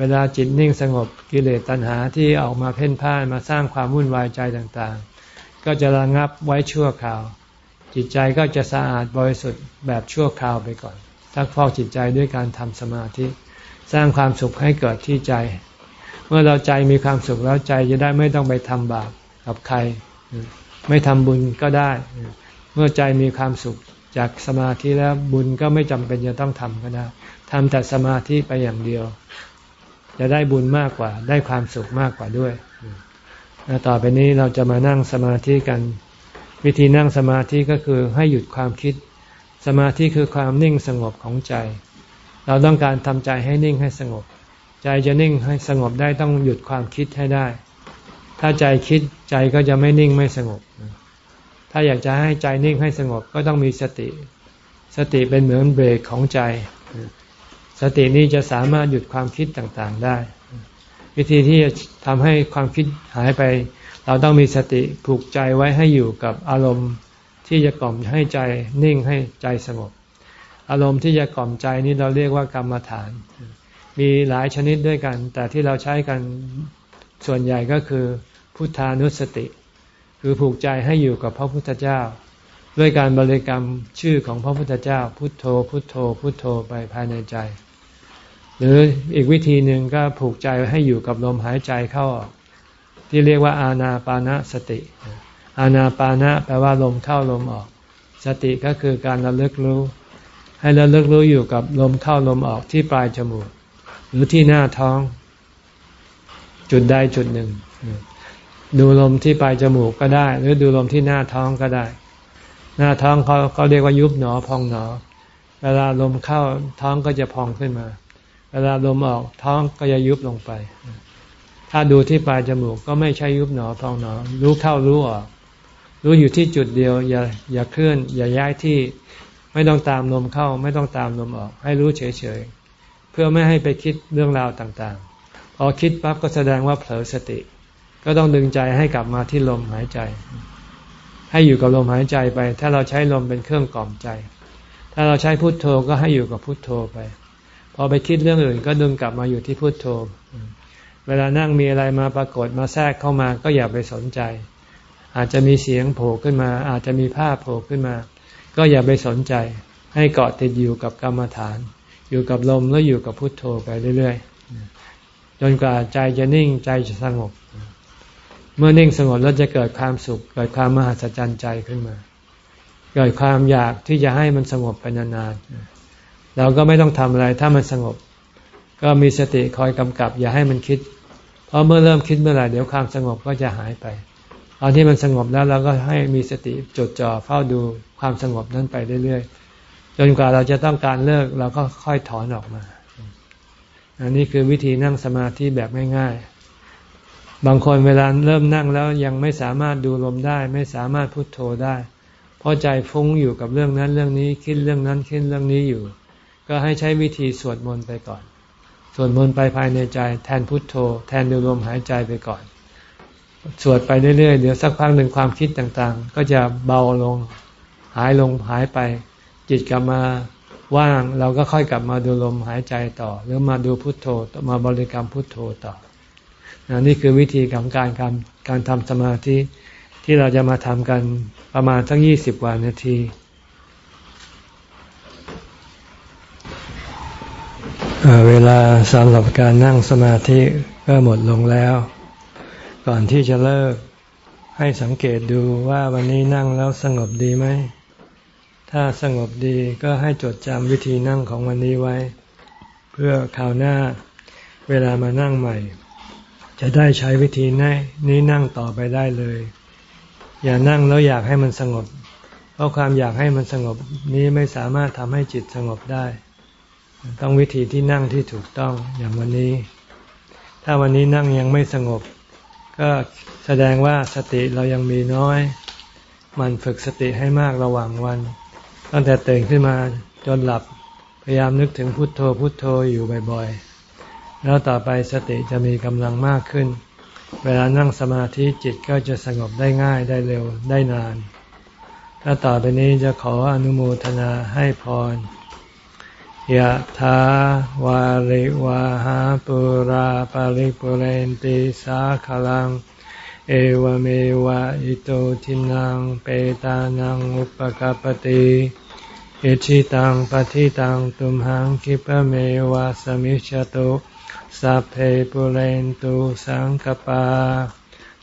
Speaker 1: เวลาจิตนิ่งสงบกิเลสตัณหาที่ออกมาเพ่นพ่านมาสร้างความวุ่นวายใจต่างๆ ก็จะระงับไว้ชั่วคราว จิตใจก็จะสะอาดบริสุทธิ์แบบชั่วคราวไปก่อนทักฟอกจิตใจด้วยการทำสมาธิ สร้างความสุขให้เกิดที่ใจ เมื่อเราใจมีความสุขแล้วใจจะได้ไม่ต้องไปทำบาปกับใคร ไม่ทำบุญก็ได้ เมื่อใจมีความสุขจากสมาธิแล้วบุญก็ไม่จำเป็นจะต้องทำก็ได้ทำแต่สมาธิไปอย่างเดียว จะได้บุญมากกว่าได้ความสุขมากกว่าด้วยต่อไปนี้เราจะมานั่งสมาธิกัน วิธีนั่งสมาธิก็คือให้หยุดความคิด สมาธิคือความนิ่งสงบของใจ เราต้องการทำใจให้นิ่งให้สงบ ใจจะนิ่งให้สงบได้ต้องหยุดความคิดให้ได้ ถ้าใจคิดใจก็จะไม่นิ่งไม่สงบ ถ้าอยากจะให้ใจนิ่งให้สงบก็ต้องมีสติ สติเป็นเหมือนเบรกของใจ สตินี้จะสามารถหยุดความคิดต่างๆได้ วิธีที่จะทำให้ความคิดหายไป เราต้องมีสติผูกใจไว้ให้อยู่กับอารมณ์ที่จะกล่อมให้ใจนิ่งให้ใจสงบ อารมณ์ที่จะกล่อมใจนี้เราเรียกว่ากรรมฐาน มีหลายชนิดด้วยกัน แต่ที่เราใช้กันส่วนใหญ่ก็คือพุทธานุสติ คือผูกใจให้อยู่กับพระพุทธเจ้า ด้วยการบริกรรมชื่อของพระพุทธเจ้า พุทโธ พุทโธ พุทโธไปภายในใจ หรืออีกวิธีหนึ่งก็ผูกใจให้อยู่กับลมหายใจเข้าออกที่เรียกว่าอาณาปานะสติ อาณาปานะแปลว่าลมเข้าลมออก สติก็คือการระลึกรู้ ให้ระลึกรู้อยู่กับลมเข้าลมออกที่ปลายจมูก หรือที่หน้าท้อง จุดใดจุดหนึ่ง ดูลมที่ปลายจมูกก็ได้ หรือดูลมที่หน้าท้องก็ได้ หน้าท้องเขาเขาเรียกว่ายุบหนอพองหนอ เวลาลมเข้าท้องก็จะพองขึ้นมา เวลาลมออกท้องก็จะยุบลงไป ถ้าดูที่ปลายจมูกก็ไม่ใช่ยุบหนอพองหนอ รู้เข้ารู้ออก รู้อยู่ที่จุดเดียว อย่าอย่าเคลื่อน อย่าย้ายที่ ไม่ต้องตามลมเข้า ไม่ต้องตามลมออก ให้รู้เฉยๆ เพื่อไม่ให้ไปคิดเรื่องราวต่างๆ พอคิดปั๊บก็แสดงว่าเผลอสติ ก็ต้องดึงใจให้กลับมาที่ลมหายใจ ให้อยู่กับลมหายใจไป ถ้าเราใช้ลมเป็นเครื่องกล่อมใจ ถ้าเราใช้พุทโธก็ให้อยู่กับพุทโธไป อไปคิดเรื่องอื่น ก็ดึงกลับมาอยู่ที่พุทโธ เวลานั่งมีอะไรมาปรากฏมาแทรกเข้ามาก็อย่าไปสนใจ อาจจะมีเสียงโผล่ขึ้นมา อาจจะมีภาพโผล่ขึ้นมา ก็อย่าไปสนใจ ให้เกาะติดอยู่กับกรรมฐาน อยู่กับลมแล้วอยู่กับพุทโธไปเรื่อย ๆ จนกว่าใจจะนิ่งใจจะสงบ เมื่อนิ่งสงบแล้วจะเกิดความสุข เกิดความมหัศจรรย์ใจขึ้นมา เกิดความอยากที่จะให้มันสงบไปนานๆ เราก็ไม่ต้องทำอะไรถ้ามันสงบ ก็มีสติคอยกำกับ อย่าให้มันคิด เพราะเมื่อเริ่มคิดเมื่อไหร่เดี๋ยวความสงบก็จะหายไปตอนที่มันสงบแล้วเราก็ให้มีสติจดจ่อเฝ้าดูความสงบนั้นไปเรื่อยๆ จนกว่าเราจะต้องการเลิกเราก็ค่อยถอนออกมา อันนี้คือวิธีนั่งสมาธิแบบง่ายๆ บางคนเวลาเริ่มนั่งแล้วยังไม่สามารถดูลมได้ ไม่สามารถพุโทโธได้ เพราะใจฟุ้งอยู่กับเรื่องนั้นเรื่องนี้คิดเรื่องนั้นคิดเรื่องนี้อยู่ ก็ให้ใช้วิธีสวดมนต์ไปก่อน สวดมนต์ไปภายในใจแทนพุทโธ แทนดูลมหายใจไปก่อน สวดไปเรื่อยๆ เดี๋ยวสักพักหนึ่งความคิดต่างๆ ก็จะเบาลงหายลงหายไป จิตกลับมาว่างเราก็ค่อยกลับมาดูลมหายใจต่อ หรือมาดูพุทโธมาบริกรรมพุทโธต่อ นี่คือวิธีของการการการทำสมาธิที่เราจะมาทำกันประมาณสักยี่สิบวันนาที เวลาสำหรับการนั่งสมาธิก็หมดลงแล้ว ก่อนที่จะเลิกให้สังเกตดูว่าวันนี้นั่งแล้วสงบดีไหม ถ้าสงบดีก็ให้จดจำวิธีนั่งของวันนี้ไว้ เพื่อคราวหน้าเวลามานั่งใหม่ จะได้ใช้วิธีนี้นั่งต่อไปได้เลย อย่านั่งแล้วอยากให้มันสงบ เพราะความอยากให้มันสงบนี้ไม่สามารถทำให้จิตสงบได้ ต้องวิธีที่นั่งที่ถูกต้องอย่างวันนี้ ถ้าวันนี้นั่งยังไม่สงบ ก็แสดงว่าสติเรายังมีน้อย มันฝึกสติให้มากระหว่างวัน ตั้งแต่ตื่นขึ้นมาจนหลับพยายามนึกถึงพุทโธพุทโธอยู่บ่อยๆ แล้วต่อไปสติจะมีกำลังมากขึ้น เวลานั่งสมาธิจิตก็จะสงบได้ง่ายได้เร็วได้นาน ถ้าต่อไปนี้จะขออนุโมทนาให้พร ยะถาวาริวาหาปุราปาริปุเรนติสาขลัง เอวเมวะอิโตทินังเปตานังอุปกปติอิชิตังปฏิตังตุมหังคิปเมวะสมิจฉตุสัพเพปุเรนตุสังกปา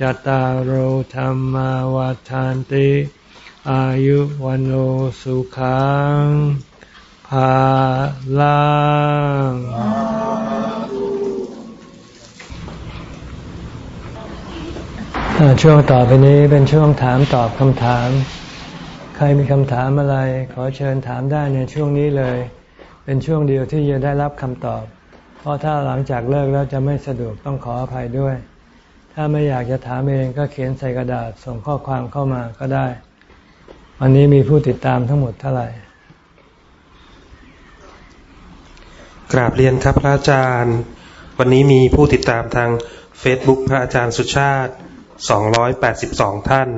Speaker 1: จตารโหธรรมวาทานติ อายุวันโอสุขังภาลังช่วงต่อไปนี้เป็นช่วงถามตอบคำถาม ใครมีคำถามอะไร ขอเชิญถามได้ในช่วงนี้เลย เป็นช่วงเดียวที่จะได้รับคำตอบ เพราะถ้าหลังจากเลิกแล้วจะไม่สะดวกต้องขออภัยด้วย ถ้าไม่อยากจะถามเองก็เขียนใส่กระดาษส่งข้อความเข้ามาก็ได้ วันนี้มีผู้ติดตามทั้งหมดเท่าไหร่
Speaker 2: กราบเรียนครับพระอาจารย์ วันนี้มีผู้ติดตามทาง Facebook พระอาจารย์สุชาติ 282 ท่าน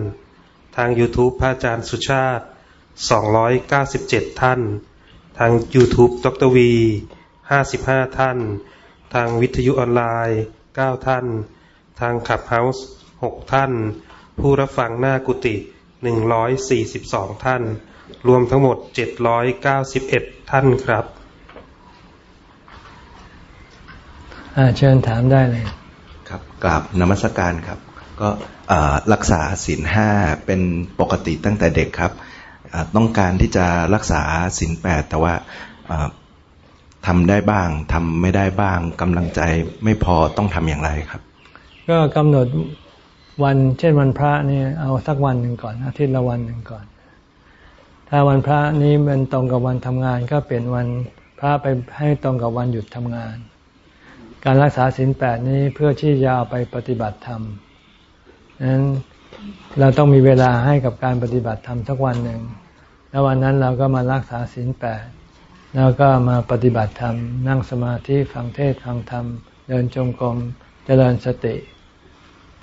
Speaker 2: ทาง YouTube พระอาจารย์สุชาติ 297 ท่าน ทาง YouTube ดรวี 55 ท่าน ทางวิทยุออนไลน์ 9 ท่าน ทางขับเฮาส์หกท่าน ผู้รับฟังหน้ากุฏิหนึ่งร้อยสี่สิบสองท่าน รวมทั้งหมดเจ็ดร้อยเก้าสิบเอ็ดท่านครับ
Speaker 1: เชิญถามได้เลย
Speaker 3: ครับกราบนมัสการครับ ก็รักษาศีลห้าเป็นปกติตั้งแต่เด็กครับ ต้องการที่จะรักษาศีลแปดแต่ว่าทำได้บ้างทำไม่ได้บ้างกำลังใจไม่พอต้องทำอย่างไรครับ
Speaker 1: ก็กำหนดวันเช่นวันพระนี่เอาสักวันหนึ่งก่อน อาทิตย์ละวันหนึ่งก่อน ถ้าวันพระนี้มันตรงกับวันทำงาน ก็เปลี่ยนวันพระไปให้ตรงกับวันหยุดทำงาน การรักษาศีลแปดนี้เพื่อที่จะเอาไปปฏิบัติธรรมนั้นเราต้องมีเวลาให้กับการปฏิบัติธรรมสักวันหนึ่งแล้ววันนั้นเราก็มารักษาศีลแปดแล้วก็มาปฏิบัติธรรม นั่งสมาธิฟังเทศฟังธรรม เดินจงกรมเจริญสติ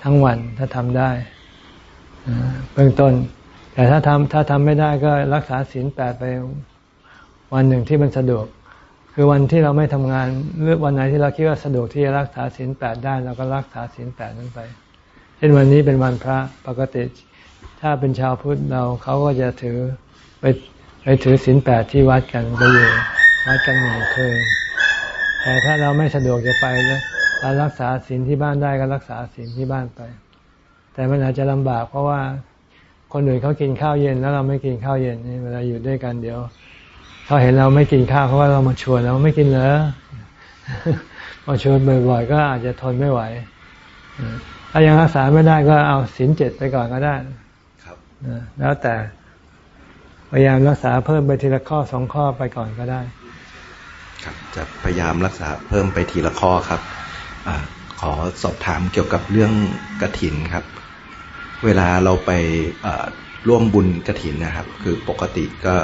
Speaker 1: ทั้งวันถ้าทำได้เบื้องต้น แต่ถ้าทำถ้าทำไม่ได้ก็รักษาศีลแปดไปวันหนึ่งที่มันสะดวก คือวันที่เราไม่ทำงานหรือวันไหนที่เราคิดว่าสะดวกที่จะรักษาศีลแปดได้เราก็รักษาศีลแปดนั้นไป เช่นวันนี้เป็นวันพระปกติ ถ้าเป็นชาวพุทธเราเขาก็จะถือไปไปถือศีลแปดที่วัดกันไปอยู่วัดกันหนึ่งคืนแต่ถ้าเราไม่สะดวกจะไปแล้ว เรารักษาศีลที่บ้านได้ก็รักษาศีลที่บ้านไป แต่มันอาจจะลำบากเพราะว่าคนอื่นเขากินข้าวเย็นแล้วเราไม่กินข้าวเย็นนี่เวลาอยู่ด้วยกันเดี๋ยวเขาเห็นเราไม่กินข้าวเพราะว่าเรามาชวนเราไม่กินเหรอมาชวนบ่อยๆก็อาจจะทนไม่ไหวถ้ายังรักษาไม่ได้ก็เอาศีลเจ็ดไปก่อนก็ได้
Speaker 3: ครับ
Speaker 1: แล้วแต่พยายามรักษาเพิ่มไปทีละข้อสองข้อไปก่อนก็ได้
Speaker 3: ครับ จะพยายามรักษาเพิ่มไปทีละข้อครับ อขอสอบถามเกี่ยวกับเรื่องกระถินครับ เวลาเราไปร่วมบุญกระถินนะครับ คือปกติก็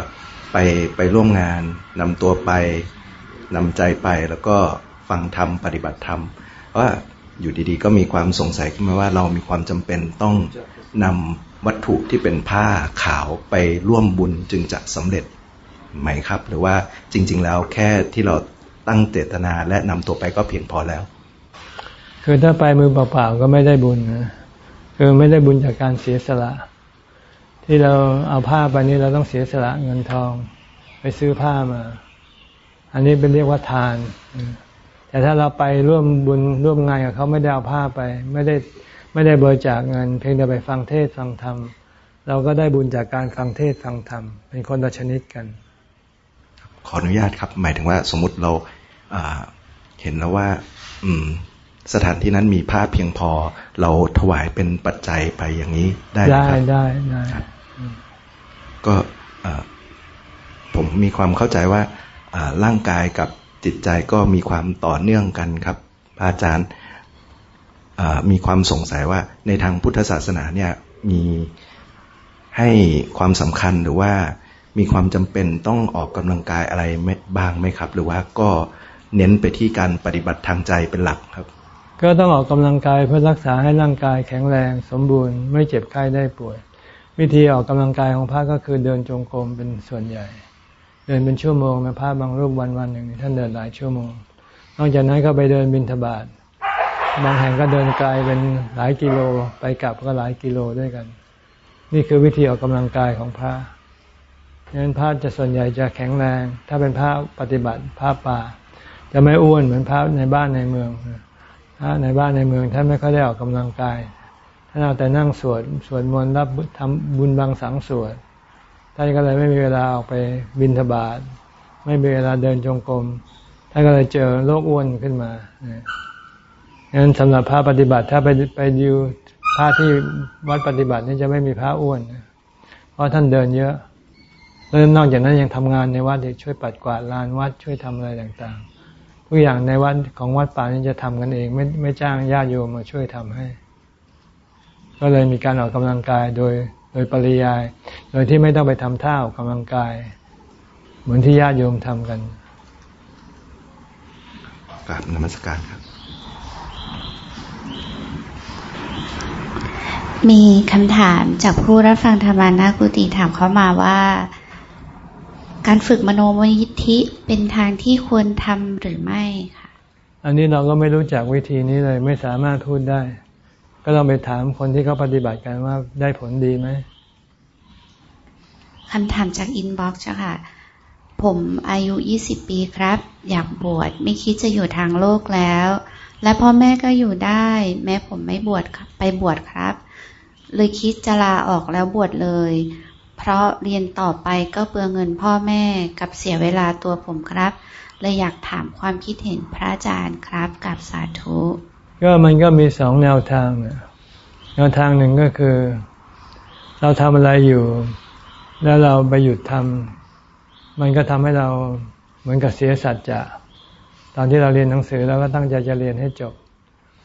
Speaker 3: ไปไปร่วมงานนำตัวไปนำใจไปแล้วก็ฟังธรรมปฏิบัติธรรมว่าอยู่ดีๆ ก็มีความสงสัยขึ้นมาว่าเรามีความจำเป็นต้องนำวัตถุที่เป็นผ้าขาวไปร่วมบุญจึงจะสำเร็จไหมครับ หรือว่าจริง ๆ แล้วแค่ที่เราตั้งเจตนาและนำตัวไปก็เพียงพอแล้ว
Speaker 1: คือถ้าไปมือเปล่าๆก็ไม่ได้บุญนะคือไม่ได้บุญจากการเสียสละ ที่เราเอาผ้าไปนี้เราต้องเสียสละเงินทอง ไปซื้อผ้ามา อันนี้เป็นเรียกว่าทาน แต่ถ้าเราไปร่วมบุญร่วมงานกับเขาไม่ได้เอาผ้าไป ไม่ได้ไม่ได้บริจาคเงิน เพียงแต่ไปฟังเทศฟังธรรมเราก็ได้บุญจากการฟังเทศฟังธรรม เป็นคนละชนิดกัน
Speaker 3: ขออนุญาตครับ หมายถึงว่าสมมติเราเห็นแล้วว่า อืม สถานที่นั้นมีผ้าเพียงพอ เราถวายเป็นปัจจัยไปอย่างนี้ได้ไหมครับ
Speaker 1: ได้ได้
Speaker 3: ก็ผมมีความเข้าใจว่าร่างกายกับจิตใจก็มีความต่อเนื่องกันครับอาจารย์มีความสงสัยว่าในทางพุทธศาสนาเนี่ยมีให้ความสำคัญหรือว่ามีความจำเป็นต้องออกกำลังกายอะไรบ้างไหมครับ หรือว่าก็เน้นไปที่การปฏิบัติทางใจเป็นหลักครับ
Speaker 1: ก็ต้องออกกำลังกายเพื่อรักษาให้ร่างกายแข็งแรง สมบูรณ์ไม่เจ็บไข้ได้ป่วย วิธีออกกำลังกายของพระก็คือเดินจงกรมเป็นส่วนใหญ่ เดินเป็นชั่วโมงนะพระบางรูปวันวันหนึ่งท่านเดินหลายชั่วโมง นอกจากนั้นก็ไปเดินบินทบาทบางแห่งก็เดินไกลเป็นหลายกิโลไปกลับก็หลายกิโลด้วยกัน นี่คือวิธีออกกำลังกายของพระดังนั้นพระจะส่วนใหญ่จะแข็งแรง ถ้าเป็นพระปฏิบัติพระป่า จะไม่อ้วนเหมือนพระในบ้านในเมือง ระในบ้านในเมืองท่านไม่ค่อยได้ออกกำลังกาย ท่านเอาแต่นั่งสวดสวดมนต์รับทำบุญบางสังสวดท่านก็เลยไม่มีเวลาออกไปบินทบาทไม่มีเวลาเดินจงกรมท่านก็เลยเจอโรคอ้วนขึ้นมางั้นสำหรับพระปฏิบัติถ้าไปไปดูพระที่วัดปฏิบัตินี่จะไม่มีพระอ้วน เพราะท่านเดินเยอะแล้วนอกจากนั้นยังทำงานในวัดช่วยปัดกวาดลานวัดช่วยทำอะไรต่าง ทุกอย่างในวัดของวัดป่านี้จะทำกันเอง ไม่ไม่จ้างญาติโยมมาช่วยทำให้ ก็เลยมีการออกกำลังกายโดยโดยปริยาย โดยที่ไม่ต้องไปทำท่าออกกำลังกาย เหมือนที่ญาติโยมทำกัน
Speaker 3: กราบนมัสการครับ
Speaker 4: มีคำถามจากผู้รับฟังธรรมานากุติถามเข้ามาว่า การฝึกมโนมยิทธิเป็นทางที่ควรทำหรือไม่ค่ะ
Speaker 1: อันนี้เราก็ไม่รู้จักวิธีนี้เลยไม่สามารถพูดได้ ก็ต้องไปถามคนที่เขาปฏิบัติกันว่าได้ผลดีไหม
Speaker 4: คำถามจากอินบ็อกซ์ค่ะ ผมอายุ 20 ปีครับ อยากบวชไม่คิดจะอยู่ทางโลกแล้ว และพ่อแม่ก็อยู่ได้ แม้ผมไม่บวชไปบวชครับ เลยคิดจะลาออกแล้วบวชเลย เพราะเรียนต่อไปก็เปลืองเงินพ่อแม่กับเสียเวลาตัวผมครับเลยอยากถามความคิดเห็นพระอาจารย์ครับกับสาธุ
Speaker 1: ก็มันก็มีสองแนวทางแนวทางหนึ่งก็คือ เราทำอะไรอยู่ แล้วเราไปหยุดทำมันก็ทำให้เราเหมือนกับเสียสัจจะตอนที่เราเรียนหนังสือเราก็ตั้งใจจะเรียนให้จบ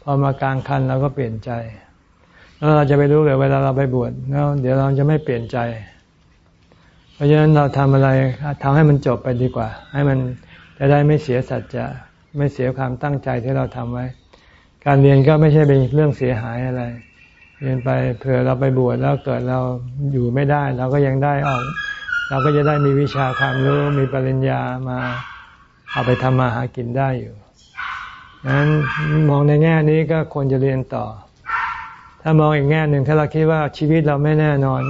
Speaker 1: พอมากลางคันเราก็เปลี่ยนใจ แล้วเราจะไปรู้เลยเวลาเราไปบวชแล้วเดี๋ยวเราจะไม่เปลี่ยนใจ เพราะฉะนั้นเราทำอะไรทำให้มันจบไปดีกว่า ให้มันจะได้ไม่เสียสัจจะไม่เสียความตั้งใจที่เราทำไว้ การเรียนก็ไม่ใช่เป็นเรื่องเสียหายอะไร เรียนไปเผื่อเราไปบวชแล้วเกิดเราอยู่ไม่ได้ เราก็ยังได้ออก เราก็จะได้มีวิชาความรู้มีปริญญามาเอาไปทำมาหากินได้อยู่งนั้นมองในแง่นี้ก็ควรจะเรียนต่อ ถ้ามองอีกแง่หนึ่งถ้าเราคิดว่าชีวิตเราไม่แน่นอน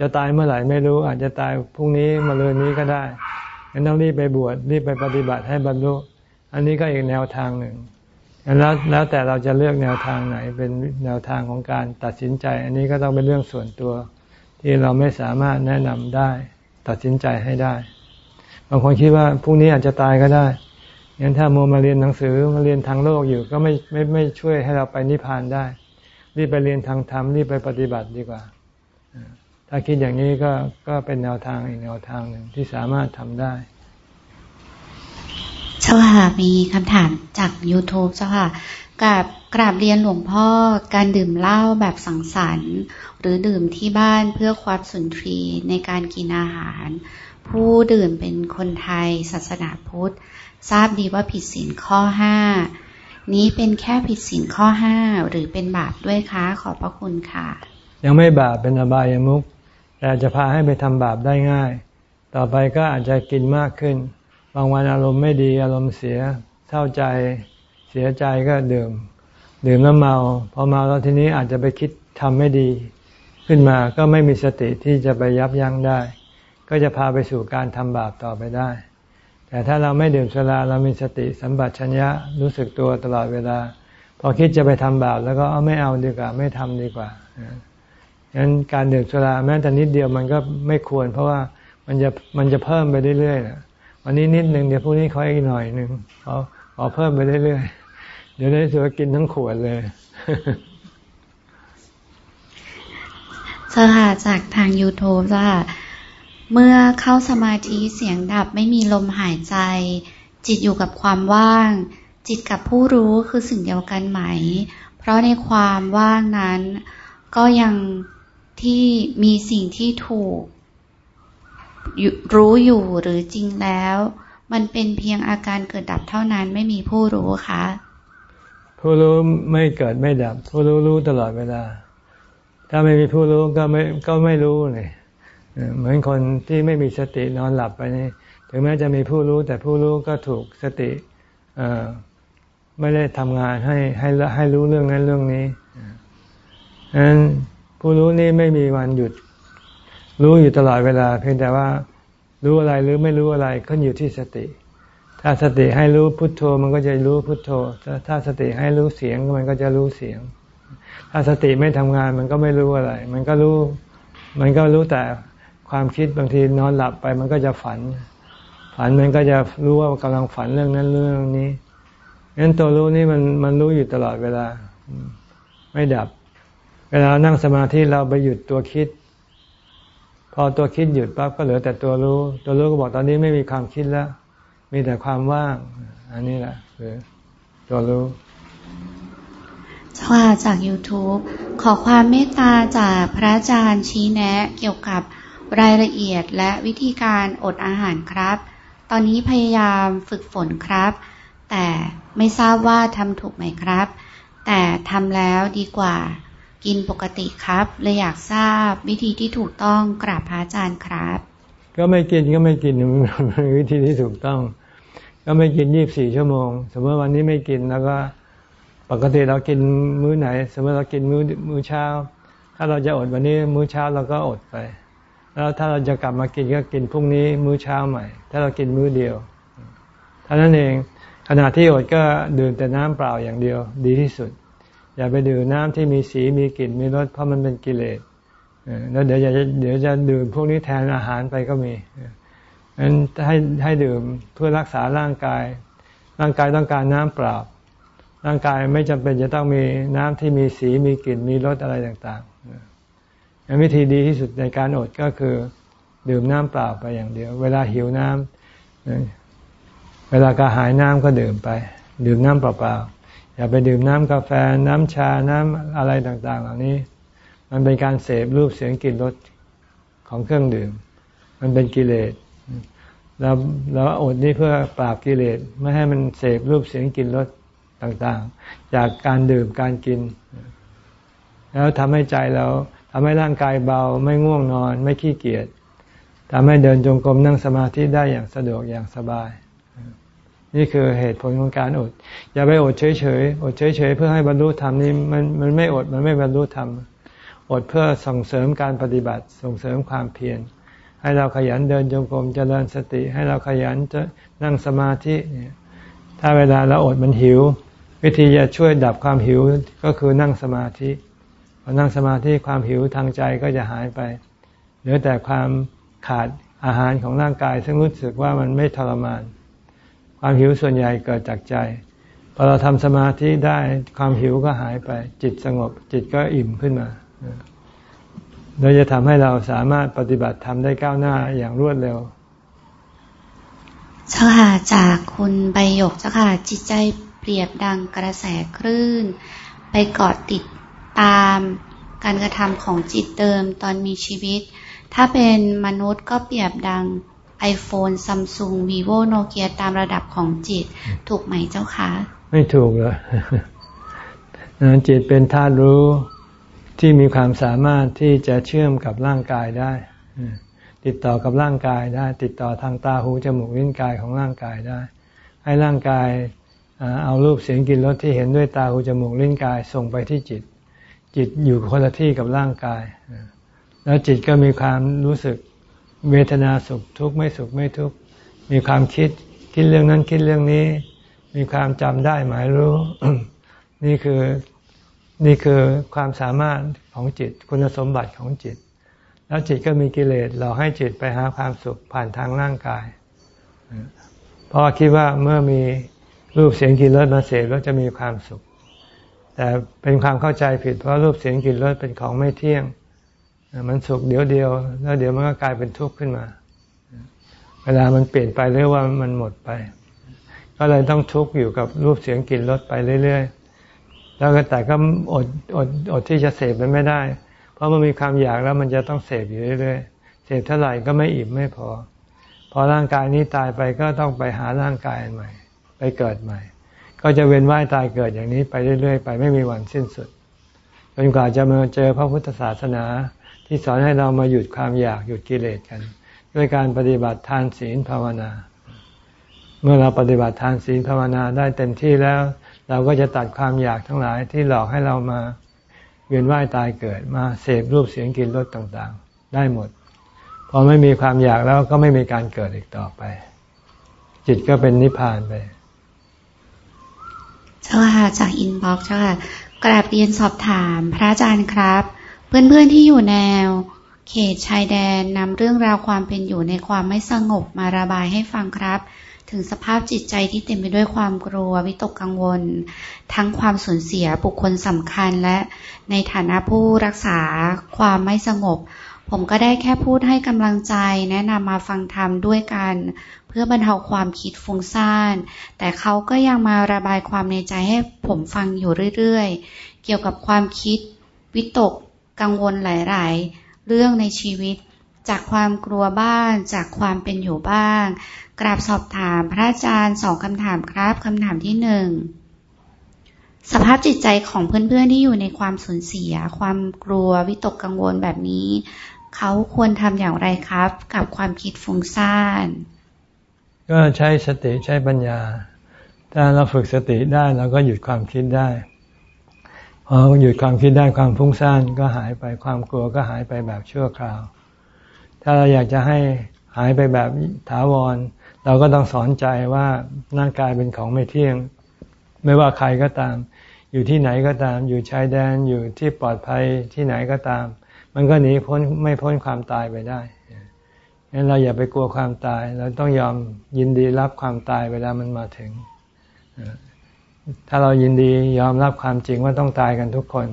Speaker 1: จะตายเมื่อไหร่ไม่รู้ อาจจะตายพรุ่งนี้มาเลยนี้ก็ได้งั้นต้องรีบไปบวชรีบไปปฏิบัติให้บรรลุ อันนี้ก็อีกแนวทางหนึ่งแล้วแล้วแต่เราจะเลือกแนวทางไหน เป็นแนวทางของการตัดสินใจ อันนี้ก็ต้องเป็นเรื่องส่วนตัว ที่เราไม่สามารถแนะนำได้ ตัดสินใจให้ได้ บางคนคิดว่าพรุ่งนี้อาจจะตายก็ได้งั้นถ้ามัวมาเรียนหนังสือมาเรียนทางโลกอยู่ ก็ไม่ไม่ไม่ช่วยให้เราไปนิพพานได้ รีบไปเรียนทางธรรมรีบไปปฏิบัติดีกว่า ถ้าคิดอย่างนี้ก็ก็เป็นแนวทางอีกแนวทางหนึ่งที่สามารถทำได้
Speaker 4: เจ้าค่ะมีคำถามจาก YouTube เจ้าค่ะกับกราบเรียนหลวงพ่อการดื่มเหล้าแบบสังสรรค์ หรือดื่มที่บ้านเพื่อความสุนทรีในการกินอาหาร ผู้ดื่มเป็นคนไทยศาสนาพุทธ ทราบดีว่าผิดศีลข้อห้านี้เป็นแค่ผิดศีลข้อห้าหรือเป็นบาปด้วยคะขอบพระคุณค่ะ
Speaker 1: ยังไม่บาปเป็นอบายามุข แต่จะพาให้ไปทำบาปได้ง่าย ต่อไปก็อาจจะกินมากขึ้น บางวันอารมณ์ไม่ดีอารมณ์เสียเท่าใจเสียใจก็ดื่ม ดื่มแล้วเมา พอเมาแล้วทีนี้อาจจะไปคิดทำไม่ดี ขึ้นมาก็ไม่มีสติที่จะไปยับยั้งได้ ก็จะพาไปสู่การทำบาปต่อไปได้ แต่ถ้าเราไม่ดื่มสุราเรามีสติสัมปชัญญะรู้สึกตัวตลอดเวลา พอคิดจะไปทำบาปแล้วก็เอาไม่เอาดีกว่า ไม่ทำดีกว่า ฉะนั้นการดื่มสุราแม้แต่นิดเดียวมันก็ไม่ควร เพราะว่ามันจะมันจะเพิ่มไปเรื่อยๆนะวันนี้นิดหนึ่งเดี๋ยวพรุ่งนี้ขออีกหน่อยหนึ่งขอขอเพิ่มไปเรื่อยๆเดี๋ยวได้สุรากินทั้งขวดเลย
Speaker 4: เจ้าค่ะจากทาง YouTube จ้าเมื่อเข้าสมาธิเสียงดับไม่มีลมหายใจ จิตอยู่กับความว่าง จิตกับผู้รู้คือสิ่งเดียวกันไหม เพราะในความว่างนั้น ก็ยัง ที่มีสิ่งที่ถูก รู้อยู่หรือจริงแล้ว มันเป็นเพียงอาการเกิดดับเท่านั้นไม่มีผู้รู้คะ
Speaker 1: ผู้รู้ไม่เกิดไม่ดับ ผู้รู้รู้ตลอดเวลา ถ้าไม่มีผู้รู้ก็ไม่ก็ไม่รู้เลยเหมือนคนที่ไม่มีสตินอนหลับไปนี่ถึงแม้จะมีผู้รู้แต่ผู้รู้ก็ถูกสติไม่ได้ทำงานให้ให้ให้รู้เรื่องนั้นเรื่องนี้นั้น ผู้รู้นี่ไม่มีวันหยุด รู้อยู่ตลอดเวลา เพียงแต่ว่ารู้อะไรหรือไม่รู้อะไรขึ้นอยู่ที่สติ ถ้าสติให้รู้พุทโธมันก็จะรู้พุทโธ ถ้าสติให้รู้เสียงมันก็จะรู้เสียง ถ้าสติไม่ทำงานมันก็ไม่รู้อะไร มันก็รู้ มันก็รู้แต่ความคิดบางทีนอนหลับไปมันก็จะฝัน ฝันมันก็จะรู้ว่ากำลังฝันเรื่องนั้นเรื่องนี้งั้นตัวรู้นี่มันมันรู้อยู่ตลอดเวลา ไม่ดับ เวลานั่งสมาธิเราไปหยุดตัวคิด พอตัวคิดหยุดปั๊บก็เหลือแต่ตัวรู้ ตัวรู้ก็บอกตอนนี้ไม่มีความคิดแล้ว มีแต่ความว่าง อันนี้แหละคือตัวรู้
Speaker 4: ว่าจาก YouTube ขอความเมตตาจากพระอาจารย์ชี้แนะ เกี่ยวกับรายละเอียดและวิธีการอดอาหารครับ ตอนนี้พยายามฝึกฝนครับ แต่ไม่ทราบว่าทำถูกไหมครับ แต่ทำแล้วดีกว่า กินปกติครับเลยอยากทราบวิธีที่ถูกต้องกราบพระอาจารย์ครับ
Speaker 1: ก็ไม่กินก็ไม่กินวิธีที่ถูกต้อง ก็ไม่กินยี่บสี่ชั่วโมง สมมติวันนี้ไม่กินแล้วก็ปกติเรากินมื้อไหน สมมติเรากินมื้อมื้อเช้า ถ้าเราจะอดวันนี้มื้อเช้าเราก็อดไป แล้วถ้าเราจะกลับมากินก็กินพรุ่งนี้มื้อเช้าใหม่ ถ้าเรากินมื้อเดียวเท่านั้นเองขณะที่อดก็ดื่มแต่น้ำเปล่าอย่างเดียวดีที่สุด อย่าไปดื่มน้ำที่มีสีมีกลิ่นมีรสเพราะมันเป็นกิเลสแล้วเดี๋ยวจะเดี๋ยวจะดื่มพวกนี้แทนอาหารไปก็มีงั้นให้ให้ดื่มเพื่อรักษาร่างกาย ร่างกายต้องการน้ำเปล่าร่างกายไม่จำเป็นจะต้องมีน้ำที่มีสีมีกลิ่นมีรสอะไรต่างๆวิธีดีที่สุดในการอดก็คือ ดื่มน้ำเปล่าไปอย่างเดียว เวลาหิวน้ำเวลากระหายน้ำก็ดื่มไป ดื่มน้ำเปล่าๆ อย่าไปดื่มน้ำกาแฟ น้ำชา น้ำอะไรต่างๆ เหล่านี้ มันเป็นการเสพรูปเสียงกลิ่นรสของเครื่องดื่ม มันเป็นกิเลสเราเราอดนี่เพื่อปราบกิเลสไม่ให้มันเสพรูปเสียงกลิ่นรสต่างๆ จากการดื่มการกิน แล้วทำให้ใจเราทำให้ร่างกายเบาไม่ง่วงนอน ไม่ขี้เกียจทำให้เดินจงกรมนั่งสมาธิได้อย่างสะดวกอย่างสบาย นี่คือเหตุผลของการอด อย่าไปอดเฉยๆ อดเฉยๆ เพื่อให้บรรลุธรรมนี่มันมันไม่อดมันไม่บรรลุธรรม อดเพื่อส่งเสริมการปฏิบัติส่งเสริมความเพียรให้เราขยันเดินจงกรมเจริญสติ ให้เราขยันจะนั่งสมาธิเนี่ยถ้าเวลาเราอดมันหิว วิธีจะช่วยดับความหิวก็คือนั่งสมาธิพอนั่งสมาธิความหิวทางใจก็จะหายไปเหลือแต่ความขาดอาหารของร่างกาย ซึ่งรู้สึกว่ามันไม่ทรมาน ความหิวส่วนใหญ่เกิดจากใจพอเราทำสมาธิได้ความหิวก็หายไป จิตสงบ จิตก็อิ่มขึ้นมาโดยจะทำให้เราสามารถปฏิบัติทำได้ก้าวหน้าอย่างรวดเร็ว
Speaker 4: เจ้าค่ะจากคุณใบหยกเจ้าค่ะจิตใจเปรียบดังกระแสคลื่น ไปเกาะติดตามการกระทำของจิตเดิมตอนมีชีวิต ถ้าเป็นมนุษย์ก็เปรียบดัง iPhone Samsung Vivo Nokia ตามระดับของจิต ถูกไหมเจ้าคะ
Speaker 1: ไม่ถูกเลยจิตเป็นธาตุรู้ที่มีความสามารถที่จะเชื่อมกับร่างกายได้ ติดต่อกับร่างกายได้ ติดต่อทางตาหูจมูกลิ้นกายของร่างกายได้ ให้ร่างกายเอารูปเสียงกลิ่นรสที่เห็นด้วยตาหูจมูกลิ้นกายส่งไปที่จิต จิตอยู่คนละที่กับร่างกาย แล้วจิตก็มีความรู้สึก เวทนาสุขทุกข์ไม่สุขไม่ทุกข์มีความคิดคิดเรื่องนั้นคิดเรื่องนี้ มีความจำได้หมายรู้ นี่คือนี่คือความสามารถของจิตคุณสมบัติของจิต แล้วจิตก็มีกิเลสหลอกให้จิตไปหาความสุขผ่านทางร่างกาย เพราะคิดว่าเมื่อมีรูปเสียงกลิ่นรสมาเสพแล้วจะมีความสุข แต่เป็นความเข้าใจผิด เพราะรูปเสียงกลิ่นรสเป็นของไม่เที่ยง มันสุขเดี๋ยวเดียว แล้วเดี๋ยวมันก็กลายเป็นทุกข์ขึ้นมา เวลามันเปลี่ยนไปเรียกว่ามันหมดไป ก็เลยต้องทุกข์อยู่กับรูปเสียงกลิ่นรสไปเรื่อยๆ แล้วก็แต่ก็อดอดอดที่จะเสพมันไม่ได้ เพราะมันมีความอยากแล้วมันจะต้องเสพอยู่เรื่อยๆ เสพเท่าไหร่ก็ไม่อิ่มไม่พอ พอร่างกายนี้ตายไปก็ต้องไปหาร่างกายใหม่ ไปเกิดใหม่ ก็จะเวียนว่ายตายเกิดอย่างนี้ไปเรื่อยๆ ไปไม่มีวันสิ้นสุด จนกว่าจะมาเจอพระพุทธศาสนา ที่สอนให้เรามาหยุดความอยากหยุดกิเลสกัน ด้วยการปฏิบัติทานศีลภาวนา เมื่อเราปฏิบัติทานศีลภาวนาได้เต็มที่แล้ว เราก็จะตัดความอยากทั้งหลายที่หลอกให้เรามาเวียนว่ายตายเกิดมาเสพรูปเสียงกลิ่นรสต่างๆ ได้หมดพอไม่มีความอยากแล้วก็ไม่มีการเกิดอีกต่อไป จิตก็เป็นนิพพานไป
Speaker 4: เจ้าค่ะจากอินบ็อกซ์เจ้าค่ะกราบเรียนสอบถามพระอาจารย์ครับ เพื่อนๆที่อยู่แนว เขตชายแดนนำเรื่องราวความเป็นอยู่ในความไม่สงบมาระบายให้ฟังครับ ถึงสภาพจิตใจที่เต็มไปด้วยความกลัววิตกกังวล ทั้งความสูญเสียบุคคลสำคัญและในฐานะผู้รักษาความไม่สงบ ผมก็ได้แค่พูดให้กำลังใจ แนะนำมาฟังธรรมด้วยกัน เพื่อบรรเทาความคิดฟุ้งซ่าน แต่เขาก็ยังมาระบายความในใจให้ผมฟังอยู่เรื่อยๆ เกี่ยวกับความคิดวิตก กังวลหลาย ๆ เรื่องในชีวิต จากความกลัวบ้าง จากความเป็นอยู่บ้าง กราบสอบถามพระอาจารย์สองคำถามครับคำถามที่หนึ่งสภาพจิตใจของเพื่อน ๆ ที่อยู่ในความสูญเสีย ความกลัววิตกกังวลแบบนี้ เขาควรทำอย่างไรครับ กับความคิดฟุ้งซ่าน
Speaker 1: ก็ใช้สติใช้ปัญญา ถ้าเราฝึกสติได้เราก็หยุดความคิดได้ พอหยุดความคิดได้ความฟุ้งซ่านก็หายไปความกลัวก็หายไปแบบชั่วคราว ถ้าเราอยากจะให้หายไปแบบถาวร เราก็ต้องสอนใจว่าร่างกายเป็นของไม่เที่ยง ไม่ว่าใครก็ตาม อยู่ที่ไหนก็ตาม อยู่ชายแดนอยู่ที่ปลอดภัยที่ไหนก็ตาม มันก็หนีพ้นไม่พ้นความตายไปได้งั้นเราอย่าไปกลัวความตาย เราต้องยอมยินดีรับความตายเวลามันมาถึง ถ้าเรายินดียอมรับความจริงว่าต้องตายกันทุกคน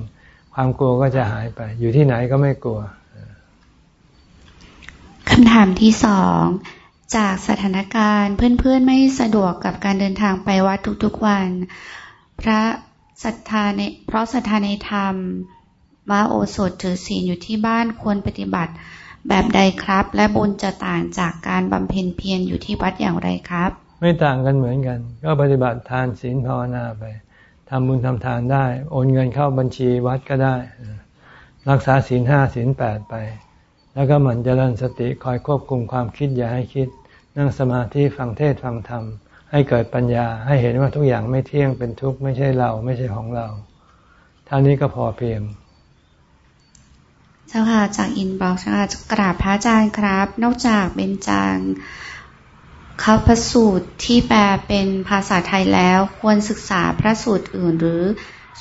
Speaker 1: ความกลัวก็จะหายไป อยู่ที่ไหนก็ไม่กลัว
Speaker 4: คำถามที่สองจากสถานการณ์เพื่อนๆไม่สะดวกกับการเดินทางไปวัดทุกๆวัน พระศรัทธาในเพราะศรัทธาในธรรมว่าโอสถถือศีลอยู่ที่บ้านควรปฏิบัติแบบใดครับ และบุญจะต่างจากการบำเพ็ญเพียรอยู่ที่วัดอย่างไรครับ
Speaker 1: ไม่ต่างกันเหมือนกัน ก็ปฏิบัติทานศีลภาวนาไปทำบุญทำทานได้ โอนเงินเข้าบัญชีวัดก็ได้ รักษาศีลห้าศีลแปดไป แล้วก็หมั่นเจริญสติคอยควบคุมความคิดอย่าให้คิด นั่งสมาธิฟังเทศฟังธรรม ให้เกิดปัญญาให้เห็นว่าทุกอย่างไม่เที่ยงเป็นทุกข์ไม่ใช่เราไม่ใช่ของเราเท่านี้ก็พอเพียง
Speaker 4: เจ้าค่ะจากอินบอกค่ะกราบพระอาจารย์ครับ นอกจากเบญจาง เขาพระสูตรที่แปลเป็นภาษาไทยแล้ว ควรศึกษาพระสูตรอื่น หรือ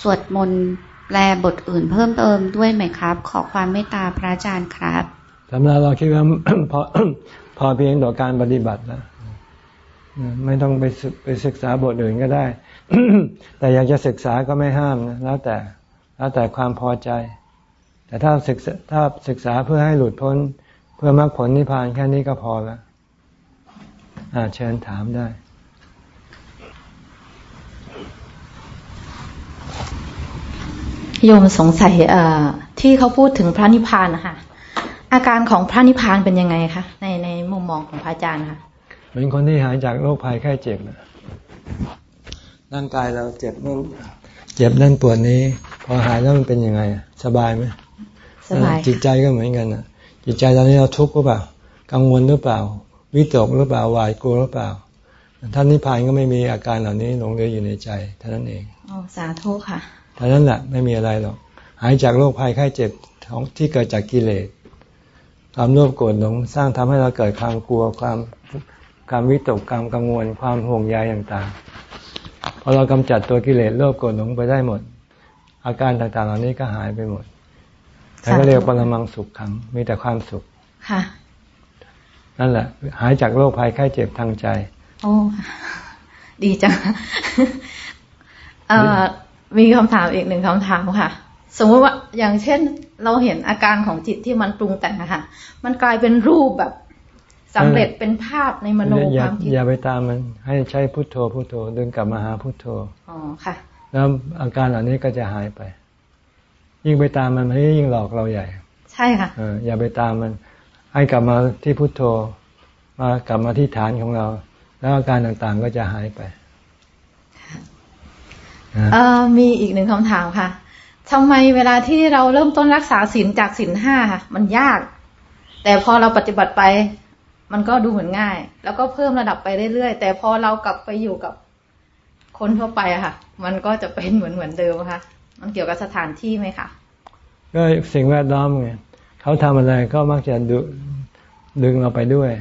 Speaker 4: สวดมนต์แปลบทอื่นเพิ่มเติมด้วยไหมครับ ขอความเมตตาพระอาจารย์ครับ
Speaker 1: สำหรับเราคิดว่าพอพอเพียงต่อการปฏิบัตินะไม่ต้องไปไปศึกษาบทอื่นก็ได้ แต่อยากจะศึกษาก็ไม่ห้ามนะแล้วแต่แล้วแต่ความพอใจ แต่ถ้าศึกษาถ้าศึกษาเพื่อให้หลุดพ้น เพื่อมรรคผลนิพพานแค่นี้ก็พอแล้ว เชิญถามได้
Speaker 5: โยมสงสัยที่เขาพูดถึงพระนิพพานนะคะอาการของพระนิพพานเป็นยังไงคะในในมุมมองของพระอาจารย์คะ
Speaker 1: เป็นคนที่หายจากโรคภัยไข้เจ็บนะร่างกายเราเจ็บนั่นเจ็บนั่นปวดนี้ พอหายแล้วมันเป็นยังไง สบายไหมจิตใจก็เหมือนกันนะจิตใจตอนนี้เราทุกข์หรือเปล่า กังวลหรือเปล่า วิตกหรือเปล่าหวาดกลัวหรือเปล่าท่านนิพพานก็ไม่มีอาการเหล่านี้หลงเหลืออยู่ในใจเท่านั้นเอง
Speaker 5: อ๋อสาธุค่ะ
Speaker 1: เท่านั้นแหละไม่มีอะไรหรอก หายจากโรคภัยไข้เจ็บของที่เกิดจากกิเลสความโลภโกรธหลงสร้างทำให้เราเกิดความกลัวความความวิตกความกังวล ความห่วงใยต่างๆพอเรากำจัดตัวกิเลสโลภโกรธหลงไปได้หมด อาการต่างๆ เหล่านี้ก็หายไปหมดแต่ก็เรียกปรมังสุขขังมีแต่ความสุข
Speaker 5: ค่ะ
Speaker 1: นั่นแหละ หายจากโรคภัยไข้เจ็บทางใจ
Speaker 5: โอ้ดีจังมีคำถามอีกหนึ่งคำถามค่ะ สมมติว่าอย่างเช่นเราเห็นอาการของจิตที่มันปรุงแต่งอะค่ะ มันกลายเป็นรูปแบบสำเร็จเป็นภาพในมโนความคิด
Speaker 1: อย่าไปตามมันให้ใช้พุทโธพุทโธดึงกลับมาหาพุทโธ
Speaker 5: อ๋อค่ะ
Speaker 1: แล้วอาการเหล่านี้ก็จะหายไป ยิ่งไปตามมันมันยิ่งหลอกเราใหญ่
Speaker 5: ใช่ค่ะ
Speaker 1: เอออย่าไปตามมัน ให้กลับมาที่พุทโธ มากลับมาที่ฐานของเรา แล้วอาการต่างๆก็จะหายไป
Speaker 5: เออมีอีกหนึ่งคำถามค่ะทำไมเวลาที่เราเริ่มต้นรักษาศีลจากศีลห้าค่ะ มันยาก แต่พอเราปฏิบัติไป มันก็ดูเหมือนง่าย แล้วก็เพิ่มระดับไปเรื่อยๆ แต่พอเรากลับไปอยู่กับคนทั่วไปอะค่ะ มันก็จะเป็นเหมือนเหมือนเดิมค่ะ มันเกี่ยวกับสถานที่ไหมคะ
Speaker 1: ก็สิ่งแวดล้อมไง เขาทำอะไรก็มักจะดึดึงเราไปด้วย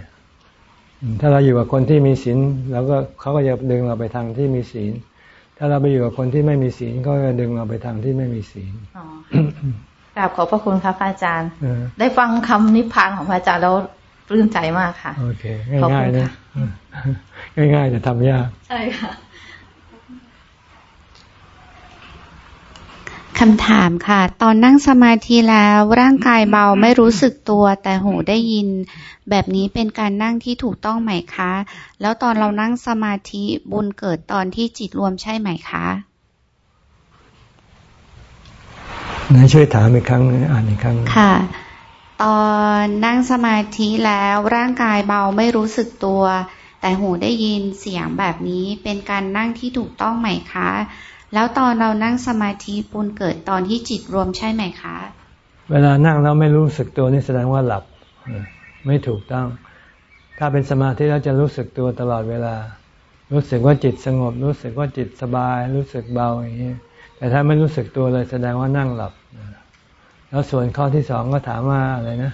Speaker 1: ถ้าเราอยู่กับคนที่มีศีลแล้วก็เขาก็จะดึงเราไปทางที่มีศีล ถ้าเราไปอยู่กับคนที่ไม่มีศีลก็จะดึงเราไปทางที่ไม่มีศีล
Speaker 5: กราบขอบพระคุณครับอาจารย์ ได้ฟังคำนิพพานของพระอาจารย์แล้วปลื้มใจมากค่ะ
Speaker 1: โอเค ง่ายๆนะ ง่ายๆแต่ทำยาก
Speaker 5: ใช่ค่ะ
Speaker 4: คำถามค่ะ ตอนนั่งสมาธิแล้วร่างกายเบาไม่รู้สึกตัว แต่หูได้ยิน แบบนี้เป็นการนั่งที่ถูกต้องไหมคะ แล้วตอนเรานั่งสมาธิบุญเกิดตอนที่จิตรวมใช่ไหมคะ
Speaker 1: นายช่วยถามอีกครั้งอ่านอีกครั้ง
Speaker 4: ค่ะ ตอนนั่งสมาธิแล้วร่างกายเบาไม่รู้สึกตัว แต่หูได้ยินเสียงแบบนี้เป็นการนั่งที่ถูกต้องไหมคะ แล้วตอนเรานั่งสมาธิปุญเกิดตอนที่จิตรวมใช่ไหมคะ
Speaker 1: เวลานั่งแล้วไม่รู้สึกตัวนี่แสดงว่าหลับ ไม่ถูกต้อง ถ้าเป็นสมาธิแล้วจะรู้สึกตัวตลอดเวลา รู้สึกว่าจิตสงบ รู้สึกว่าจิตสบาย รู้สึกเบาอย่างนี้แต่ถ้าไม่รู้สึกตัวเลยแสดงว่านั่งหลับ แล้วส่วนข้อที่สองก็ถามว่าอะไรนะ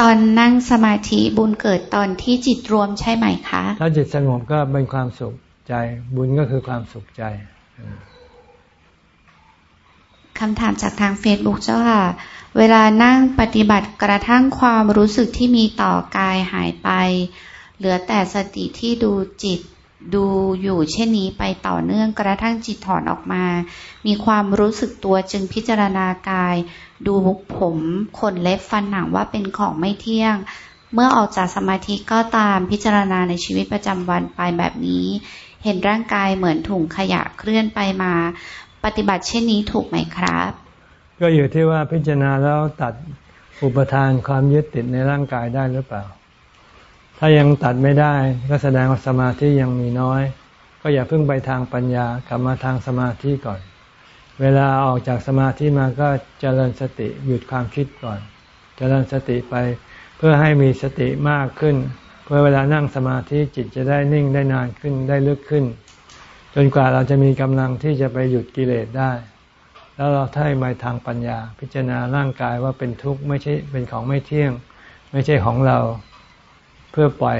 Speaker 4: ตอนนั่งสมาธิบุญเกิดตอนที่จิตรวมใช่ไหมคะ
Speaker 1: ถ้าจิตสงบก็เป็นความสุข ใจ บุญก็คือความสุขใจ
Speaker 4: คำถามจากทางเฟซบุ๊กเจ้าค่ะ เวลานั่งปฏิบัติกระทั่งความรู้สึกที่มีต่อกายหายไป เหลือแต่สติที่ดูจิตดูอยู่เช่นนี้ไปต่อเนื่องกระทั่งจิตถอนออกมา มีความรู้สึกตัวจึงพิจารณากาย ดูมุกผมขนเล็บฟันหนังว่าเป็นของไม่เที่ยง เมื่อออกจากสมาธิก็ตามพิจารณาในชีวิตประจำวันไปแบบนี้ เห็นร่างกายเหมือนถุงขยะเคลื่อนไปมา ปฏิบัติเช่นนี้ถูกไหมครับ
Speaker 1: ก็อยู่ที่ว่าพิจารณาแล้วตัดอุปทานความยึดติดในร่างกายได้หรือเปล่า ถ้ายังตัดไม่ได้ก็แสดงว่าสมาธิยังมีน้อย ก็อย่าเพิ่งไปทางปัญญากลับมาทางสมาธิก่อน เวลาออกจากสมาธิมาก็เจริญสติหยุดความคิดก่อน เจริญสติไปเพื่อให้มีสติมากขึ้น เพื่อเวลานั่งสมาธิจิตจะได้นิ่งได้นานขึ้นได้ลึกขึ้น จนกว่าเราจะมีกำลังที่จะไปหยุดกิเลสได้ แล้วเราถ้ามาทางปัญญา พิจารณาร่างกายว่าเป็นทุกข์ไม่ใช่เป็นของไม่เที่ยง ไม่ใช่ของเรา เพื่อปล่อย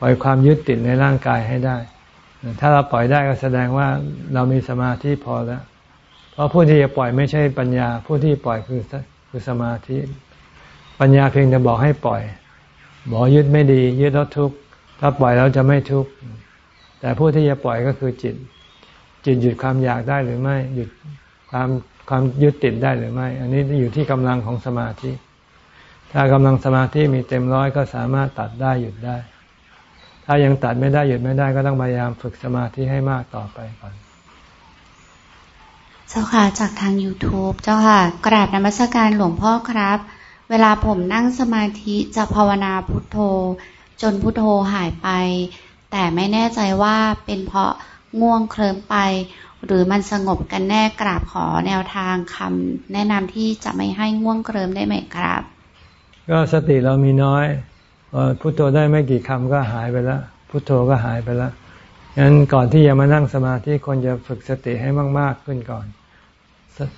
Speaker 1: ปล่อยความยึดติดในร่างกายให้ได้ ถ้าเราปล่อยได้ก็แสดงว่าเรามีสมาธิพอแล้ว เพราะผู้ที่จะปล่อยไม่ใช่ปัญญา ผู้ที่ปล่อยคือคือสมาธิ ปัญญาเพียงจะบอกให้ปล่อย บอกยึดไม่ดี ยึดแล้วทุกข์ถ้าปล่อยแล้วจะไม่ทุกข์แต่ผู้ที่จะปล่อยก็คือจิต จิตหยุดความอยากได้หรือไม่ หยุดความความยึดติดได้หรือไม่ อันนี้อยู่ที่กำลังของสมาธิ ถ้ากำลังสมาธิมีเต็มร้อยก็สามารถตัดได้หยุดได้ ถ้ายังตัดไม่ได้หยุดไม่ได้ก็ต้องพยายามฝึกสมาธิให้มากต่อไปก่อน
Speaker 4: เจ้าค่ะจากทาง YouTube เจ้าค่ะกราบนมัสการหลวงพ่อครับ เวลาผมนั่งสมาธิจะภาวนาพุทโธ จนพุทโธหายไป แต่ไม่แน่ใจว่าเป็นเพราะง่วงเคลิ้มไป หรือมันสงบกันแน่กราบขอแนวทางคำแนะนำที่จะไม่ให้ง่วงเคลิ้มได้ไหมครับ
Speaker 1: ก็สติเรามีน้อยพุทโธได้ไม่กี่คำก็หายไปแล้วพุทโธก็หายไปแล้วงั้นก่อนที่จะมานั่งสมาธิควรจะฝึกสติให้มาก ๆ ขึ้นก่อน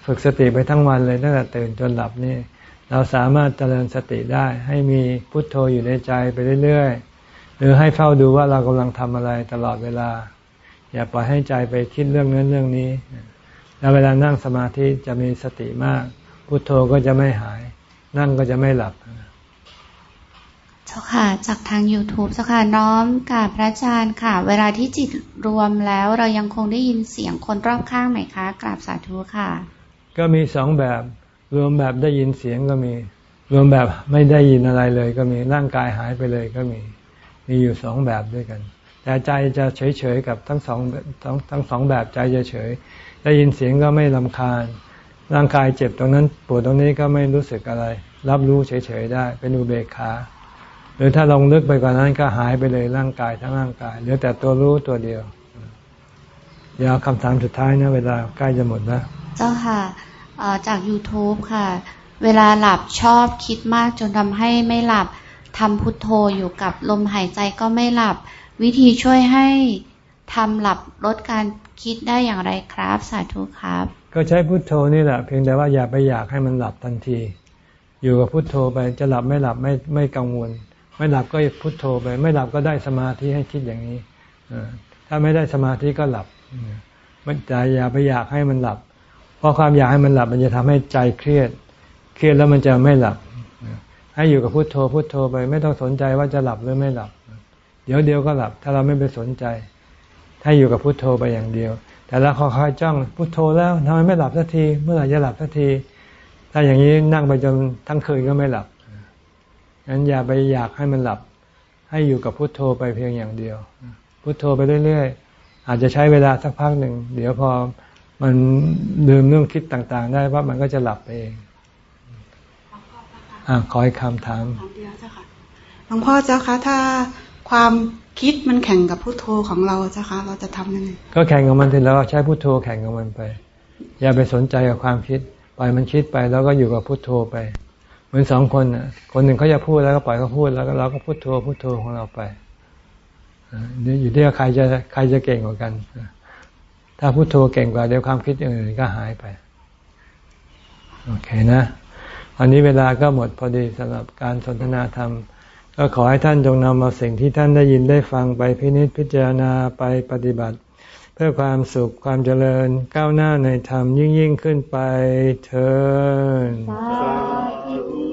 Speaker 1: ฝึกสติไปทั้งวันเลยตั้งแต่ตื่นจนหลับนี่ เราสามารถเจริญสติได้ ให้มีพุทโธอยู่ในใจไปเรื่อยๆ หรือให้เฝ้าดูว่าเรากำลังทำอะไรตลอดเวลา อย่าปล่อยให้ใจไปคิดเรื่องนั้นเรื่องนี้ แล้วเวลานั่งสมาธิจะมีสติมาก พุทโธก็จะไม่หาย นั่งก็จะไม่หลับ
Speaker 4: เจ้าค่ะ จากทาง YouTube เจ้าค่ะน้อมกับพระอาจารย์ค่ะ เวลาที่จิตรวมแล้วเรายังคงได้ยินเสียงคนรอบข้างไหมคะกราบสาธุค่ะ
Speaker 1: ก็มีสองแบบ รวมแบบได้ยินเสียงก็มี รวมแบบไม่ได้ยินอะไรเลยก็มีร่างกายหายไปเลยก็มี มีอยู่สองแบบด้วยกัน แต่ใจจะเฉยๆกับทั้งสองทั้งทั้งสองแบบใจจะเฉย ได้ยินเสียงก็ไม่ลำคาญ ร่างกายเจ็บตรงนั้นปวดตรงนี้ก็ไม่รู้สึกอะไร รับรู้เฉยๆได้ เป็นอุเบกขาหรือถ้าลงลึกไปกว่านั้นก็หายไปเลยร่างกายทั้งร่างกายเหลือแต่ตัวรู้ตัวเดียว เดี๋ยวคำถามสุดท้ายนะ เวลาใกล้จะหมดแล้ว
Speaker 4: เจ้าค่ะ จาก YouTube ค่ะ เวลาหลับชอบคิดมากจนทำให้ไม่หลับทำพุทโธอยู่กับลมหายใจก็ไม่หลับ วิธีช่วยให้ทำหลับลดการคิดได้อย่างไรครับ สาธุครับ
Speaker 1: ก็ใช้พุทโธนี่แหละเพียงแต่ว่าอย่าไปอยากให้มันหลับทันที อยู่กับพุทโธไปจะหลับไม่หลับไม่ไม่กังวล ไม่หลับก็พุทโธไป ไม่หลับก็ได้สมาธิให้คิดอย่างนี้ถ้าไม่ได้สมาธิก็หลับมันจอย่าไปอยากให้มันหลับ เพราะความอยากให้มันหลับมันจะทำให้ใจเครียด เครียดแล้วมันจะไม่หลับ ให้อยู่กับพุทโธพุทโธไป ไม่ต้องสนใจว่าจะหลับหรือไม่หลับ เดี๋ยวเดียวก็หลับ ถ้าเราไม่ไปสนใจ ถ้าอยู่กับพุทโธไปอย่างเดียว แต่เราคอยจ้องพุโทโธแล้วทำไมไม่หลับสักที เมื่อไหร่จะหลับสักที ถ้าอย่างนี้นั่งไปจนทั้งคืนก็ไม่หลับงั้นอย่าไปอยากให้มันหลับ ให้อยู่กับพุโทโธไปเพียงอย่างเดียว พุโทโธไปเรื่อยๆอาจจะใช้เวลาสักพักหนึ่ง เดี๋ยวพอ มันลืมเรื่องคิดต่างๆ ได้ว่ามันก็จะหลับไปเองอ่าขอให้คำถาม
Speaker 6: หลวงพ่อเจ้าคะถ้าความคิดมันแข่งกับพุโทโธของเราเจ้าคะเราจะทำยังไง
Speaker 1: ก็แข่งกับมันทีแล้วใช้พุโทโธแข่งกับมันไป อย่าไปสนใจกับความคิดปล่อยมันคิดไปแล้วก็อยู่กับพุโทโธไป เหมือนสองคนอะ คนหนึ่งเขาจะพูดแล้วก็ปล่อยเขาพูดแล้วก็เราก็พุโทโธพุโทโธของเราไปอยู่ที่ใครจะใครจะเก่งกว่ากัน ถ้าพุโทโธเก่งกว่าเดี๋ยวความคิดอื่นก็หายไป โอเคนะอันนี้เวลาก็หมดพอดีสำหรับการสนทนาธรรม ก็ขอให้ท่านจงนำเอาสิ่งที่ท่านได้ยินได้ฟังไปพินิจพิจารณาไปปฏิบัติ เพื่อความสุขความเจริญก้าวหน้าในธรรมยิ่งยิ่งขึ้นไปเถิด